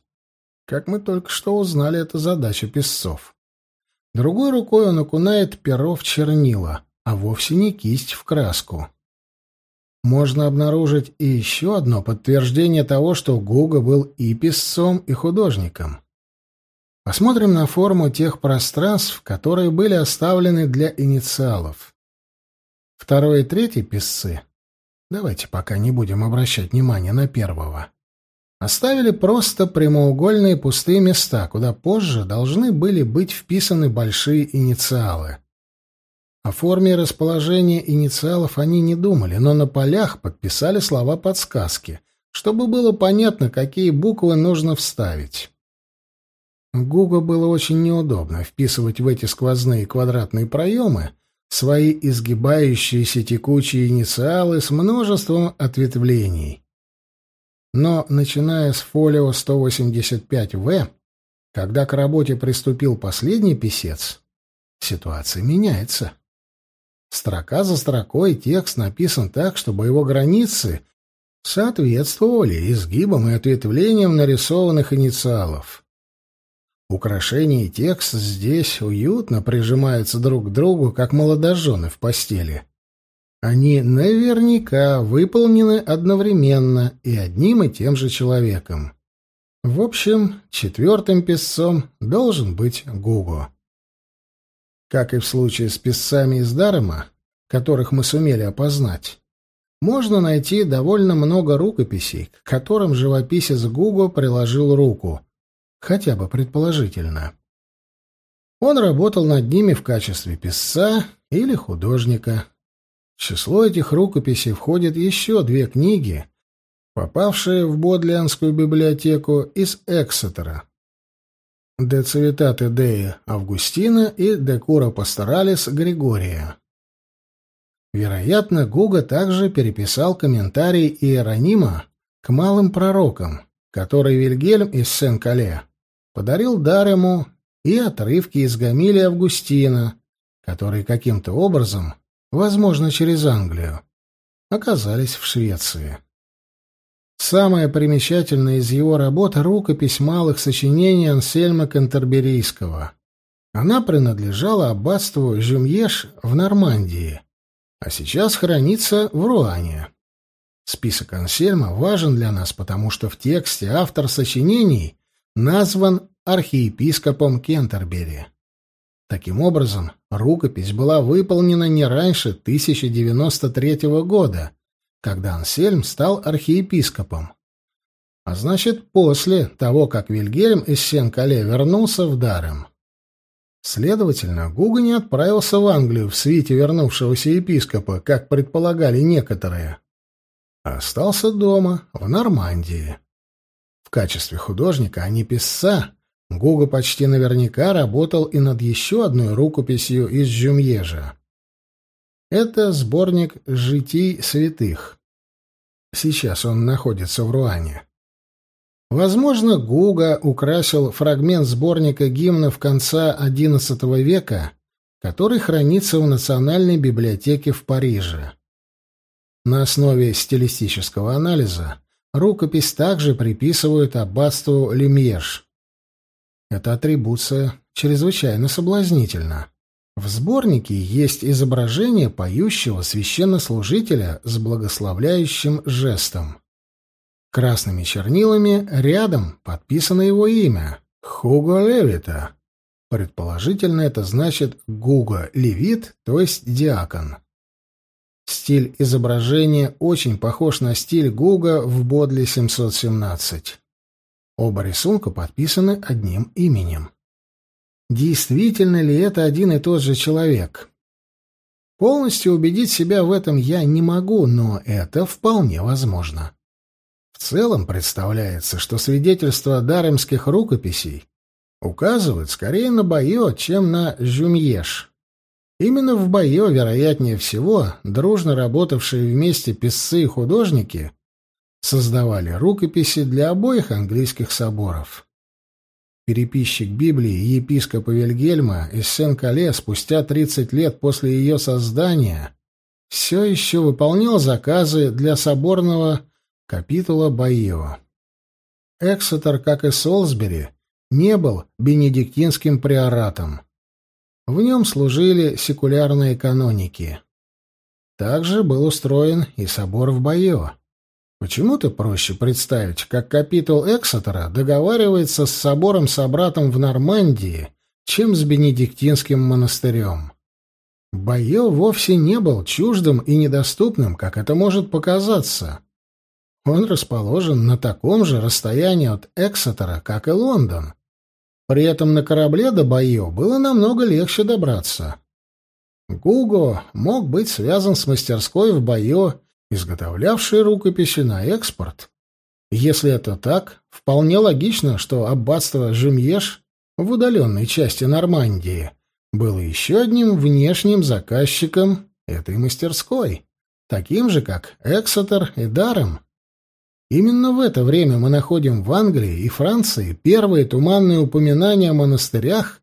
как мы только что узнали, это задача писцов. Другой рукой он окунает перо в чернила, а вовсе не кисть в краску. Можно обнаружить и еще одно подтверждение того, что Гуга был и писцом, и художником. Посмотрим на форму тех пространств, которые были оставлены для инициалов. Второй и третий писцы. Давайте пока не будем обращать внимание на первого оставили просто прямоугольные пустые места, куда позже должны были быть вписаны большие инициалы. О форме и расположении инициалов они не думали, но на полях подписали слова подсказки, чтобы было понятно, какие буквы нужно вставить. Гуго было очень неудобно вписывать в эти сквозные квадратные проемы свои изгибающиеся текучие инициалы с множеством ответвлений. Но, начиная с фолио 185В, когда к работе приступил последний писец, ситуация меняется. Строка за строкой текст написан так, чтобы его границы соответствовали изгибам и ответвлениям нарисованных инициалов. Украшения и текст здесь уютно прижимаются друг к другу, как молодожены в постели. Они наверняка выполнены одновременно и одним и тем же человеком. В общем, четвертым писцом должен быть Гуго. Как и в случае с писцами из Дарема, которых мы сумели опознать, можно найти довольно много рукописей, к которым живописец Гуго приложил руку, хотя бы предположительно. Он работал над ними в качестве писца или художника. В число этих рукописей входят еще две книги, попавшие в Бодлианскую библиотеку из Эксетера. «De Civitate Dei» Августина и «De Cura Pastoralis» Григория. Вероятно, Гуга также переписал комментарий Иеронима к малым пророкам, который Вильгельм из Сен-Кале подарил Дарему и отрывки из Гамилии Августина, которые каким-то образом, возможно, через Англию, оказались в Швеции. Самое примечательное из его работ — рукопись малых сочинений Ансельма Кантерберийского. Она принадлежала аббатству Жюмьеш в Нормандии, а сейчас хранится в Руане. Список Ансельма важен для нас, потому что в тексте автор сочинений назван архиепископом Кентербери. Таким образом, рукопись была выполнена не раньше 1093 года, когда Ансельм стал архиепископом. А значит, после того, как Вильгельм из Сен-Кале вернулся в Дарем. Следовательно, Гуга отправился в Англию в свите вернувшегося епископа, как предполагали некоторые, а остался дома, в Нормандии. В качестве художника, а не писца, Гуга почти наверняка работал и над еще одной рукописью из Жюмьежа. Это сборник «Житий святых». Сейчас он находится в Руане. Возможно, Гуга украсил фрагмент сборника гимнов конца XI века, который хранится в Национальной библиотеке в Париже. На основе стилистического анализа рукопись также приписывают аббатству Лемьеж. Эта атрибуция чрезвычайно соблазнительна. В сборнике есть изображение поющего священнослужителя с благословляющим жестом. Красными чернилами рядом подписано его имя — Хуго Левита. Предположительно, это значит «Гуго Левит», то есть «диакон». Стиль изображения очень похож на стиль Гуга в Бодле 717. Оба рисунка подписаны одним именем. Действительно ли это один и тот же человек? Полностью убедить себя в этом я не могу, но это вполне возможно. В целом представляется, что свидетельства даремских рукописей указывают скорее на Байо, чем на Жюмьеш. Именно в Байо, вероятнее всего, дружно работавшие вместе писцы и художники создавали рукописи для обоих английских соборов. Переписчик Библии епископа Вильгельма из Сен-Кале спустя 30 лет после ее создания все еще выполнял заказы для соборного капитула Байо. Эксетер, как и Солсбери, не был бенедиктинским приоратом. В нем служили секулярные каноники. Также был устроен и собор в Байо. Почему-то проще представить, как капитул Эксетера договаривается с собором-собратом в Нормандии, чем с Бенедиктинским монастырем. Байо вовсе не был чуждым и недоступным, как это может показаться. Он расположен на таком же расстоянии от Эксетера, как и Лондон. При этом на корабле до Байо было намного легче добраться. Гуго мог быть связан с мастерской в Байо изготовлявшие рукописи на экспорт. Если это так, вполне логично, что аббатство Жемьеш в удаленной части Нормандии было еще одним внешним заказчиком этой мастерской, таким же, как Эксетер и Дарем. Именно в это время мы находим в Англии и Франции первые туманные упоминания о монастырях,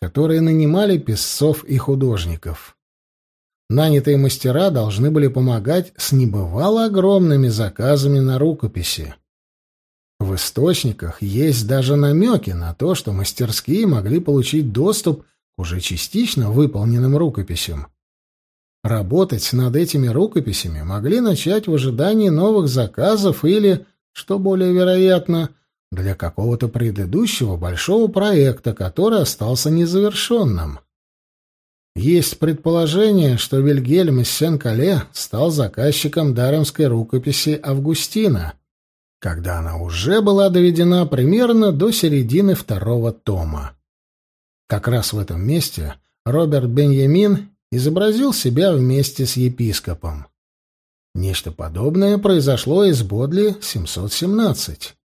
которые нанимали писцов и художников. Нанятые мастера должны были помогать с небывало огромными заказами на рукописи. В источниках есть даже намеки на то, что мастерские могли получить доступ к уже частично выполненным рукописям. Работать над этими рукописями могли начать в ожидании новых заказов или, что более вероятно, для какого-то предыдущего большого проекта, который остался незавершенным. Есть предположение, что Вильгельм из Сен-Кале стал заказчиком даремской рукописи Августина, когда она уже была доведена примерно до середины второго тома. Как раз в этом месте Роберт Беньямин изобразил себя вместе с епископом. Нечто подобное произошло и с Бодли 717.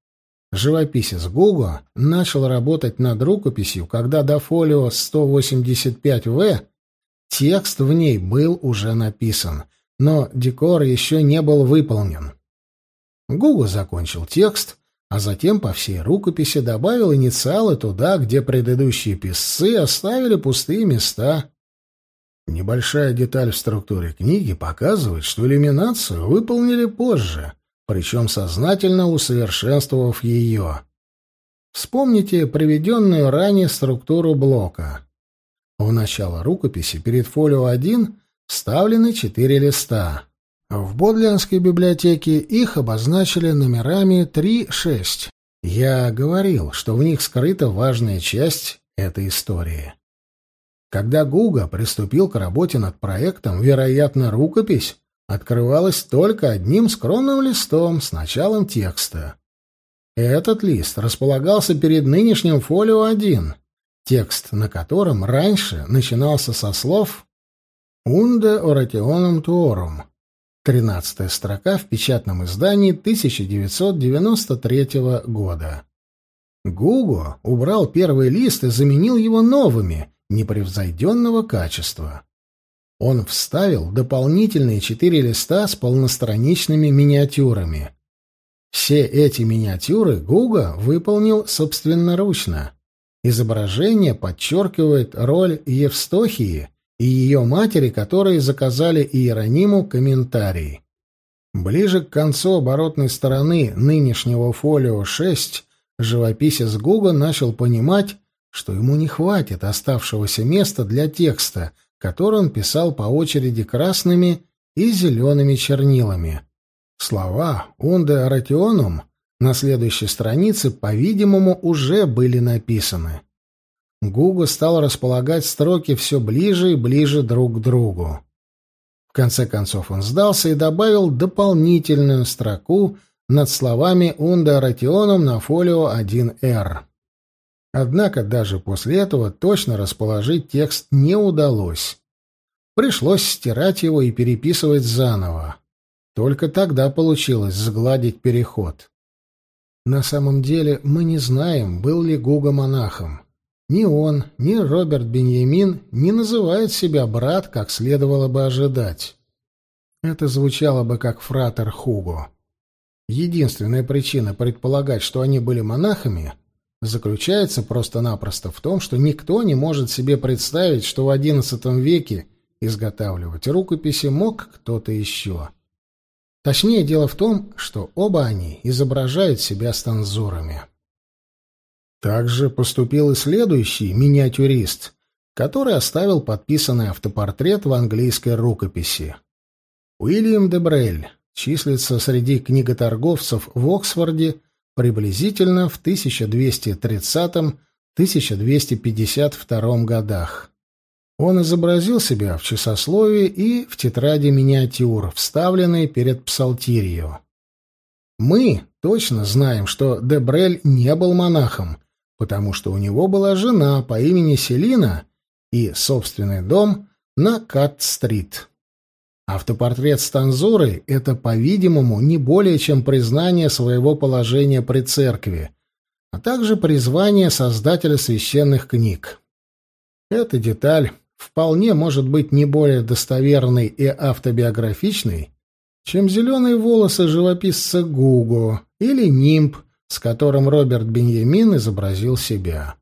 Живописец Гуго начал работать над рукописью, когда до фолио 185В текст в ней был уже написан, но декор еще не был выполнен. Гуго закончил текст, а затем по всей рукописи добавил инициалы туда, где предыдущие писцы оставили пустые места. Небольшая деталь в структуре книги показывает, что иллюминацию выполнили позже, причем сознательно усовершенствовав ее. Вспомните приведенную ранее структуру блока. В начало рукописи перед фолио 1 вставлены четыре листа. В Бодлянской библиотеке их обозначили номерами 3-6. Я говорил, что в них скрыта важная часть этой истории. Когда Гуга приступил к работе над проектом, вероятно, рукопись открывалась только одним скромным листом с началом текста. Этот лист располагался перед нынешним фолио 1, текст на котором раньше начинался со слов «Unde orationum tuorum», тринадцатая строка в печатном издании 1993 года. Гуго убрал первый лист и заменил его новыми, непревзойденного качества он вставил дополнительные четыре листа с полностраничными миниатюрами. Все эти миниатюры Гуга выполнил собственноручно. Изображение подчеркивает роль Евстохии и ее матери, которые заказали Иерониму комментарий. Ближе к концу оборотной стороны нынешнего фолио 6 живописец Гуга начал понимать, что ему не хватит оставшегося места для текста — который он писал по очереди красными и зелеными чернилами. Слова «унде аратионум» следующей странице, по-видимому, уже были написаны. Гуго стал располагать строки все ближе и ближе друг к другу. В конце концов он сдался и добавил дополнительную строку над словами «унде аратионум» на фолио 1Р. Однако даже после этого точно расположить текст не удалось. Пришлось стирать его и переписывать заново. Только тогда получилось сгладить переход. На самом деле мы не знаем, был ли Гуга монахом. Ни он, ни Роберт Беньямин не называют себя брат, как следовало бы ожидать. Это звучало бы как фратер Хуго. Единственная причина предполагать, что они были монахами — заключается просто-напросто в том, что никто не может себе представить, что в XI веке изготавливать рукописи мог кто-то еще. Точнее, дело в том, что оба они изображают себя станзурами. Также поступил и следующий миниатюрист, который оставил подписанный автопортрет в английской рукописи. Уильям де Брель числится среди книготорговцев в Оксфорде приблизительно в 1230-1252 годах. Он изобразил себя в часословии и в тетради миниатюр, вставленной перед псалтирью. Мы точно знаем, что Дебрель не был монахом, потому что у него была жена по имени Селина и собственный дом на Кат-стрит. Автопортрет с танзурой — это, по-видимому, не более чем признание своего положения при церкви, а также призвание создателя священных книг. Эта деталь вполне может быть не более достоверной и автобиографичной, чем зеленые волосы живописца Гуго или нимб, с которым Роберт Беньямин изобразил себя.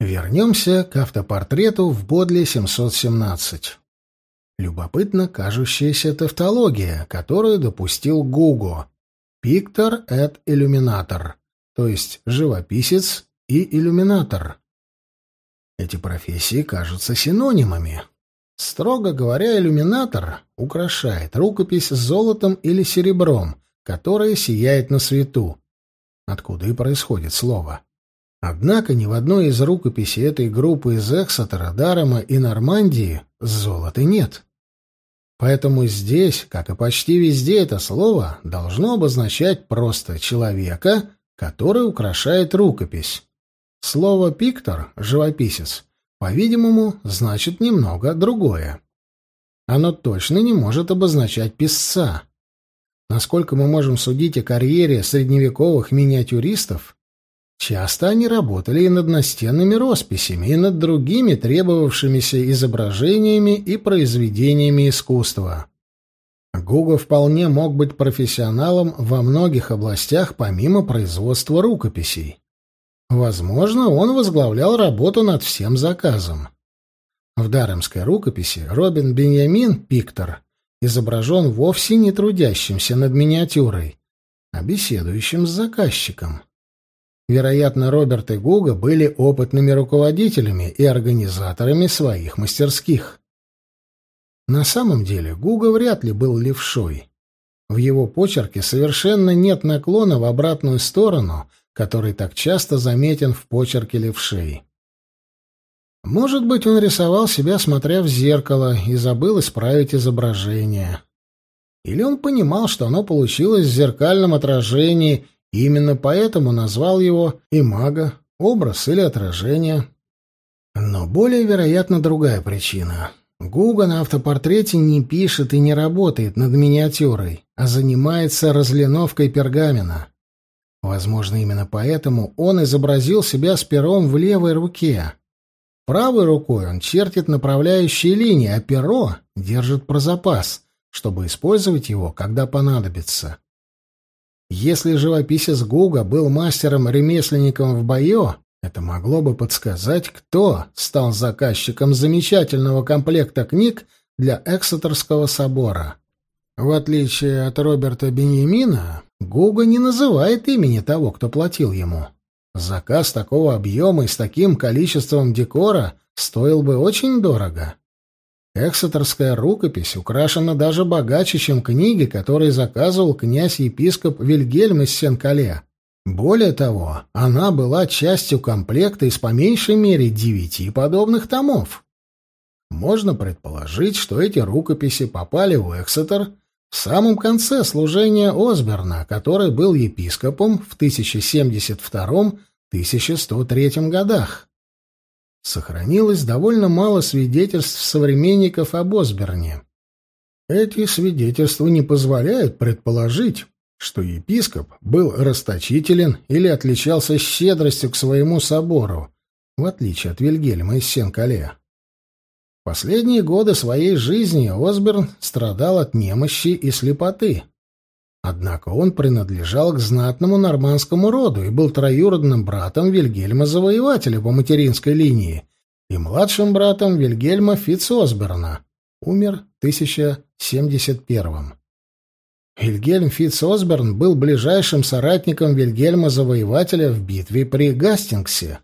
Вернемся к автопортрету в Бодле 717. Любопытно кажущаяся тавтология, которую допустил Гуго. «Пиктор эт иллюминатор», то есть живописец и иллюминатор. Эти профессии кажутся синонимами. Строго говоря, иллюминатор украшает рукопись золотом или серебром, которое сияет на свету, откуда и происходит слово. Однако ни в одной из рукописей этой группы из Эксетера, Дарема и Нормандии золота нет. Поэтому здесь, как и почти везде, это слово должно обозначать просто человека, который украшает рукопись. Слово «пиктор» — живописец — по-видимому, значит немного другое. Оно точно не может обозначать писца. Насколько мы можем судить о карьере средневековых миниатюристов, часто они работали и над настенными росписями, и над другими требовавшимися изображениями и произведениями искусства. Гуго вполне мог быть профессионалом во многих областях помимо производства рукописей. Возможно, он возглавлял работу над всем заказом. В даремской рукописи Робин Беньямин Пиктор изображен вовсе не трудящимся над миниатюрой, а беседующим с заказчиком. Вероятно, Роберт и Гуга были опытными руководителями и организаторами своих мастерских. На самом деле Гуга вряд ли был левшой. В его почерке совершенно нет наклона в обратную сторону, который так часто заметен в почерке левшей. Может быть, он рисовал себя, смотря в зеркало, и забыл исправить изображение. Или он понимал, что оно получилось в зеркальном отражении, и именно поэтому назвал его «имага», образ или отражение. Но более вероятно другая причина. Гуга на автопортрете не пишет и не работает над миниатюрой, а занимается разлиновкой пергамена. Возможно, именно поэтому он изобразил себя с пером в левой руке. Правой рукой он чертит направляющие линии, а перо держит про запас, чтобы использовать его, когда понадобится. Если живописец Гуга был мастером-ремесленником в Байо, это могло бы подсказать, кто стал заказчиком замечательного комплекта книг для Эксетерского собора. В отличие от Роберта Беньямина, Гуга не называет имени того, кто платил ему. Заказ такого объема и с таким количеством декора стоил бы очень дорого. Эксетерская рукопись украшена даже богаче, чем книги, которые заказывал князь-епископ Вильгельм из Сен-Кале. Более того, она была частью комплекта из по меньшей мере девяти подобных томов. Можно предположить, что эти рукописи попали в Эксетер в самом конце служения Осберна, который был епископом в 1072-1103 годах. Сохранилось довольно мало свидетельств современников об Осберне. Эти свидетельства не позволяют предположить, что епископ был расточителен или отличался щедростью к своему собору, в отличие от Вильгельма из Сен-Кале. Последние годы своей жизни Осберн страдал от немощи и слепоты. Однако он принадлежал к знатному нормандскому роду и был троюродным братом Вильгельма Завоевателя по материнской линии и младшим братом Вильгельма Фитцосберна, умер в 1071 Вильгельм Фитцосберн был ближайшим соратником Вильгельма Завоевателя в битве при Гастингсе.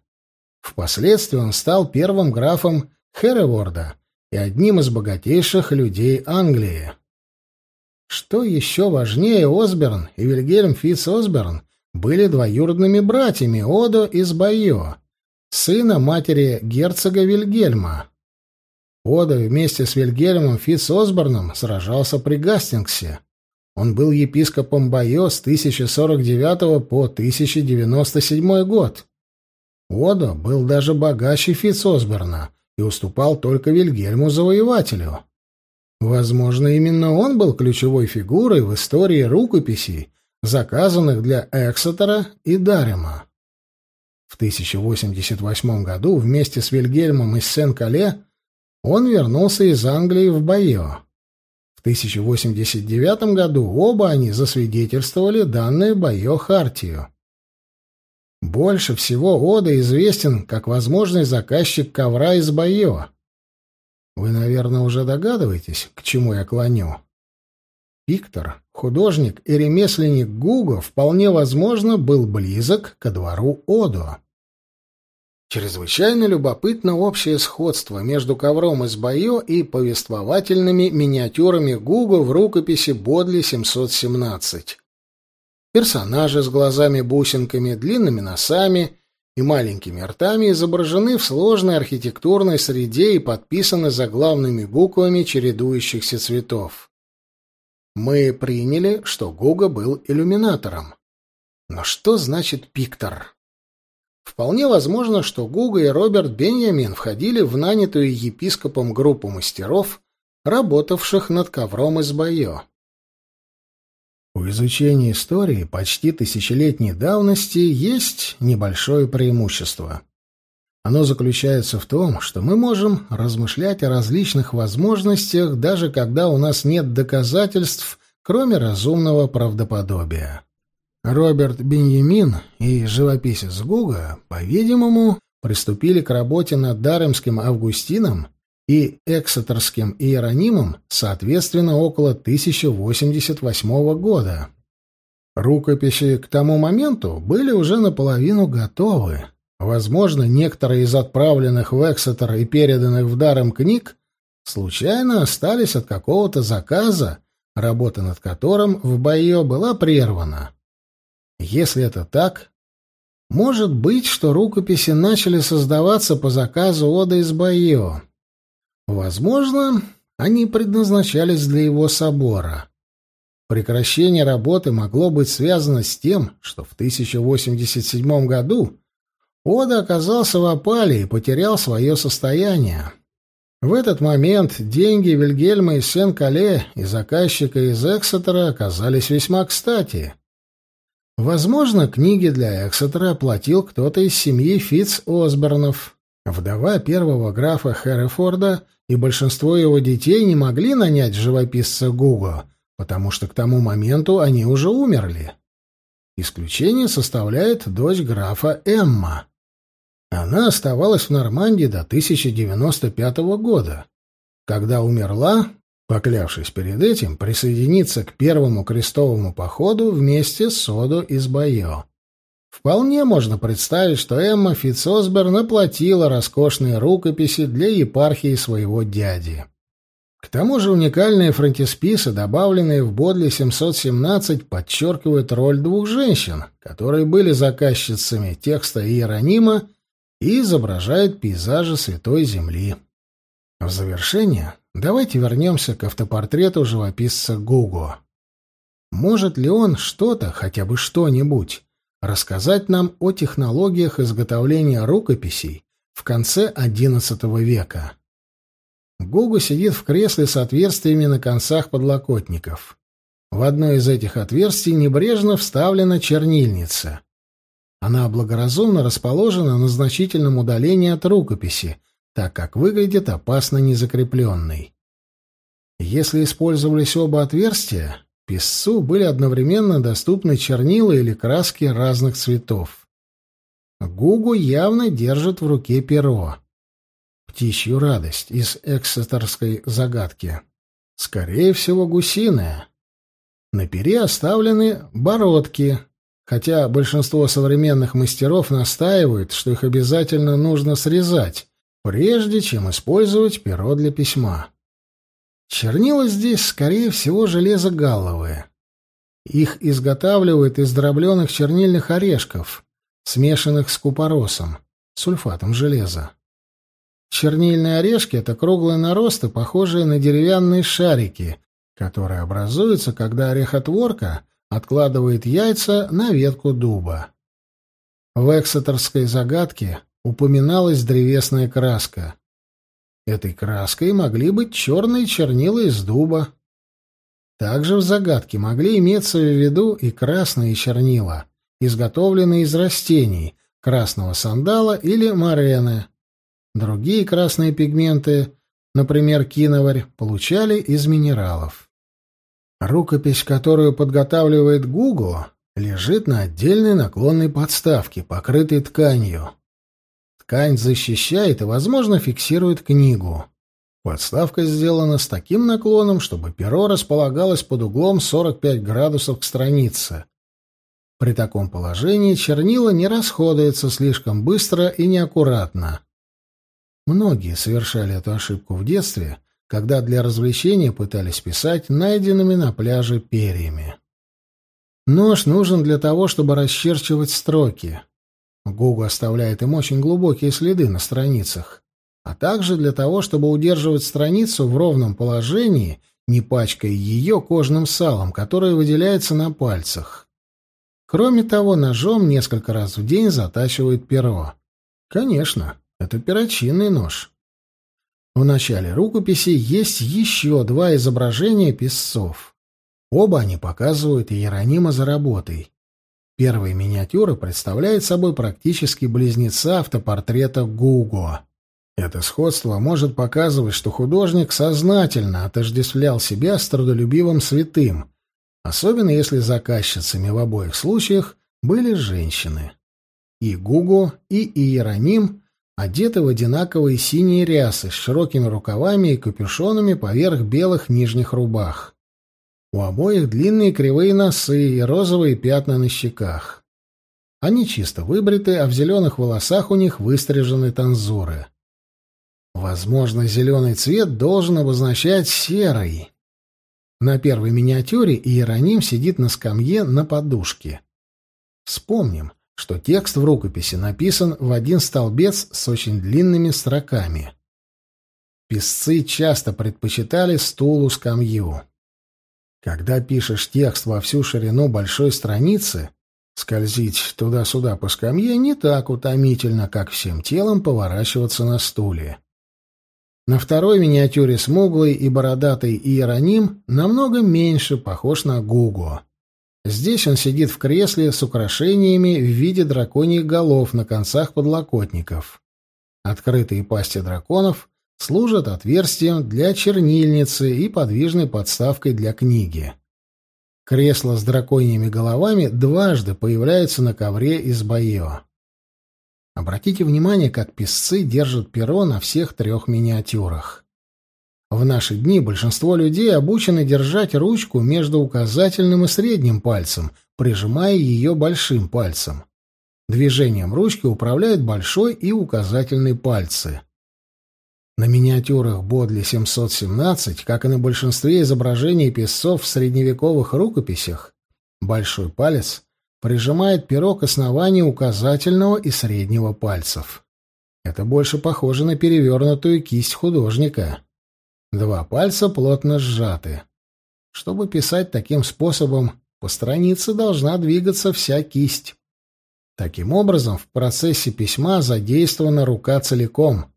Впоследствии он стал первым графом Хереворда и одним из богатейших людей Англии. Что еще важнее, Осберн и Вильгельм Фитц Осберн были двоюродными братьями Одо из Байо, сына матери герцога Вильгельма. Одо вместе с Вильгельмом Фитц Осборном сражался при Гастингсе. Он был епископом Байо с 1049 по 1097 год. Одо был даже богаче Фитц Осборна, и уступал только Вильгельму Завоевателю. Возможно, именно он был ключевой фигурой в истории рукописей, заказанных для Эксетера и Дарема. В 1088 году вместе с Вильгельмом из Сен-Кале он вернулся из Англии в Байо. В 1089 году оба они засвидетельствовали данную Байо-хартию. Больше всего Ода известен как возможный заказчик ковра из Байо. Вы, наверное, уже догадываетесь, к чему я клоню. Виктор, художник и ремесленник Гуго, вполне возможно, был близок ко двору Одо. Чрезвычайно любопытно общее сходство между ковром из Байо и повествовательными миниатюрами Гуго в рукописи Бодли 717. Персонажи с глазами-бусинками, длинными носами и маленькими ртами изображены в сложной архитектурной среде и подписаны заглавными буквами чередующихся цветов. Мы приняли, что Гуга был иллюминатором. Но что значит пиктор? Вполне возможно, что Гуга и Роберт Беньямин входили в нанятую епископом группу мастеров, работавших над ковром из Байо. У изучения истории почти тысячелетней давности есть небольшое преимущество. Оно заключается в том, что мы можем размышлять о различных возможностях, даже когда у нас нет доказательств, кроме разумного правдоподобия. Роберт Беньямин и живописец Гуга, по-видимому, приступили к работе над Даремским Августином и Эксетерским Иеронимом, соответственно, около 1088 года. Рукописи к тому моменту были уже наполовину готовы. Возможно, некоторые из отправленных в Эксетер и переданных в Дарем книг случайно остались от какого-то заказа, работа над которым в Байо была прервана. Если это так, может быть, что рукописи начали создаваться по заказу Ода из Байо. Возможно, они предназначались для его собора. Прекращение работы могло быть связано с тем, что в 1087 году Ода оказался в опале и потерял свое состояние. В этот момент деньги Вильгельма из Сен-Кале и заказчика из Эксетера оказались весьма кстати. Возможно, книги для Эксетера оплатил кто-то из семьи Фитц Осборнов. Вдова первого графа Хэррифорда и большинство его детей не могли нанять живописца Гуго, потому что к тому моменту они уже умерли. Исключение составляет дочь графа Эмма. Она оставалась в Нормандии до 1095 года. Когда умерла, поклявшись перед этим присоединиться к первому крестовому походу вместе с Содо из Байо. Вполне можно представить, что Эмма Фитцосберн оплатила роскошные рукописи для епархии своего дяди. К тому же уникальные фронтисписы, добавленные в Бодли 717, подчеркивают роль двух женщин, которые были заказчицами текста Иеронима и изображают пейзажи Святой Земли. В завершение Давайте вернемся к автопортрету живописца Гуго. Может ли он что-то, хотя бы что-нибудь, рассказать нам о технологиях изготовления рукописей в конце XI века? Гугу сидит в кресле с отверстиями на концах подлокотников. В одно из этих отверстий небрежно вставлена чернильница. Она благоразумно расположена на значительном удалении от рукописи, так как выглядит опасно незакрепленной. Если использовались оба отверстия, писцу были одновременно доступны чернила или краски разных цветов. Гугу явно держит в руке перо. Птичью радость из эксетерской загадки. Скорее всего, гусиная. На пере оставлены бородки, хотя большинство современных мастеров настаивают, что их обязательно нужно срезать, прежде чем использовать перо для письма. Чернила здесь, скорее всего, железогалловые. Их изготавливают из дробленых чернильных орешков, смешанных с купоросом, сульфатом железа. Чернильные орешки — это круглые наросты, похожие на деревянные шарики, которые образуются, когда орехотворка откладывает яйца на ветку дуба. В эксетерской загадке упоминалась древесная краска. Этой краской могли быть черные чернила из дуба. Также в загадке могли иметься в виду и красные чернила, изготовленные из растений, красного сандала или морены. Другие красные пигменты, например, киноварь, получали из минералов. Рукопись, которую подготавливает Гуго, лежит на отдельной наклонной подставке, покрытой тканью. Ткань защищает и, возможно, фиксирует книгу. Подставка сделана с таким наклоном, чтобы перо располагалось под углом 45 градусов к странице. При таком положении чернила не расходуются слишком быстро и неаккуратно. Многие совершали эту ошибку в детстве, когда для развлечения пытались писать найденными на пляже перьями. Нож нужен для того, чтобы расчерчивать строки. Гугу оставляет им очень глубокие следы на страницах, а также для того, чтобы удерживать страницу в ровном положении, не пачкая ее кожным салом, которое выделяется на пальцах. Кроме того, ножом несколько раз в день затачивают перо. Конечно, это перочинный нож. В начале рукописи есть еще два изображения писцов. Оба они показывают Иеронима за работой. Первая миниатюра представляет собой практически близнеца автопортрета Гуго. Это сходство может показывать, что художник сознательно отождествлял себя с трудолюбивым святым, особенно если заказчицами в обоих случаях были женщины. И Гуго, и Иероним одеты в одинаковые синие рясы с широкими рукавами и капюшонами поверх белых нижних рубах. У обоих длинные кривые носы и розовые пятна на щеках. Они чисто выбриты, а в зеленых волосах у них выстрижены танзуры. Возможно, зеленый цвет должен обозначать серый. На первой миниатюре Иероним сидит на скамье на подушке. Вспомним, что текст в рукописи написан в один столбец с очень длинными строками. Писцы часто предпочитали стулу скамью. Когда пишешь текст во всю ширину большой страницы, скользить туда-сюда по скамье не так утомительно, как всем телом поворачиваться на стуле. На второй миниатюре смуглый и бородатый Иероним намного меньше похож на Гугу. Здесь он сидит в кресле с украшениями в виде драконьих голов на концах подлокотников. Открытые пасти драконов служат отверстием для чернильницы и подвижной подставкой для книги. Кресло с драконьими головами дважды появляется на ковре из байо. Обратите внимание, как писцы держат перо на всех трех миниатюрах. В наши дни большинство людей обучены держать ручку между указательным и средним пальцем, прижимая ее большим пальцем. Движением ручки управляют большой и указательный пальцы. На миниатюрах Бодли 717, как и на большинстве изображений писцов в средневековых рукописях, большой палец прижимает перо к основанию указательного и среднего пальцев. Это больше похоже на перевернутую кисть художника. Два пальца плотно сжаты. Чтобы писать таким способом, по странице должна двигаться вся кисть. Таким образом, в процессе письма задействована рука целиком.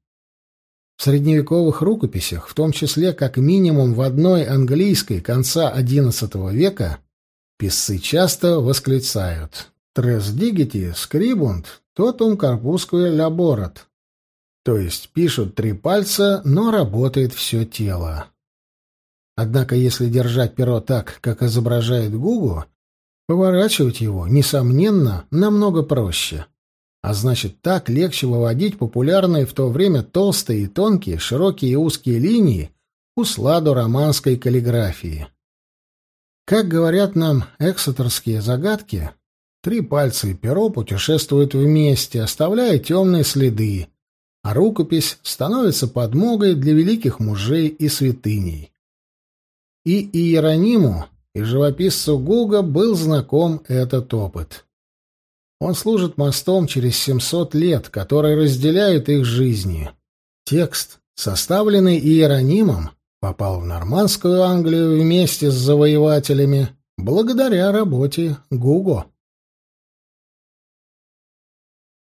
В средневековых рукописях, в том числе как минимум в одной английской конца XI века, Писцы часто восклицают «Трес дигити скрибунт, тотум корпускуе лаборат», то есть пишут три пальца, но работает все тело. Однако если держать перо так, как изображает Гугу, поворачивать его, несомненно, намного проще. А значит, так легче выводить популярные в то время толстые и тонкие, широкие и узкие линии у сладу романской каллиграфии. Как говорят нам эксетерские загадки, три пальца и перо путешествуют вместе, оставляя темные следы, а рукопись становится подмогой для великих мужей и святыней. И Иерониму, и живописцу Гуга был знаком этот опыт. Он служит мостом через 700 лет, который разделяет их жизни. Текст, составленный Иеронимом, попал в нормандскую Англию вместе с завоевателями благодаря работе Гуго.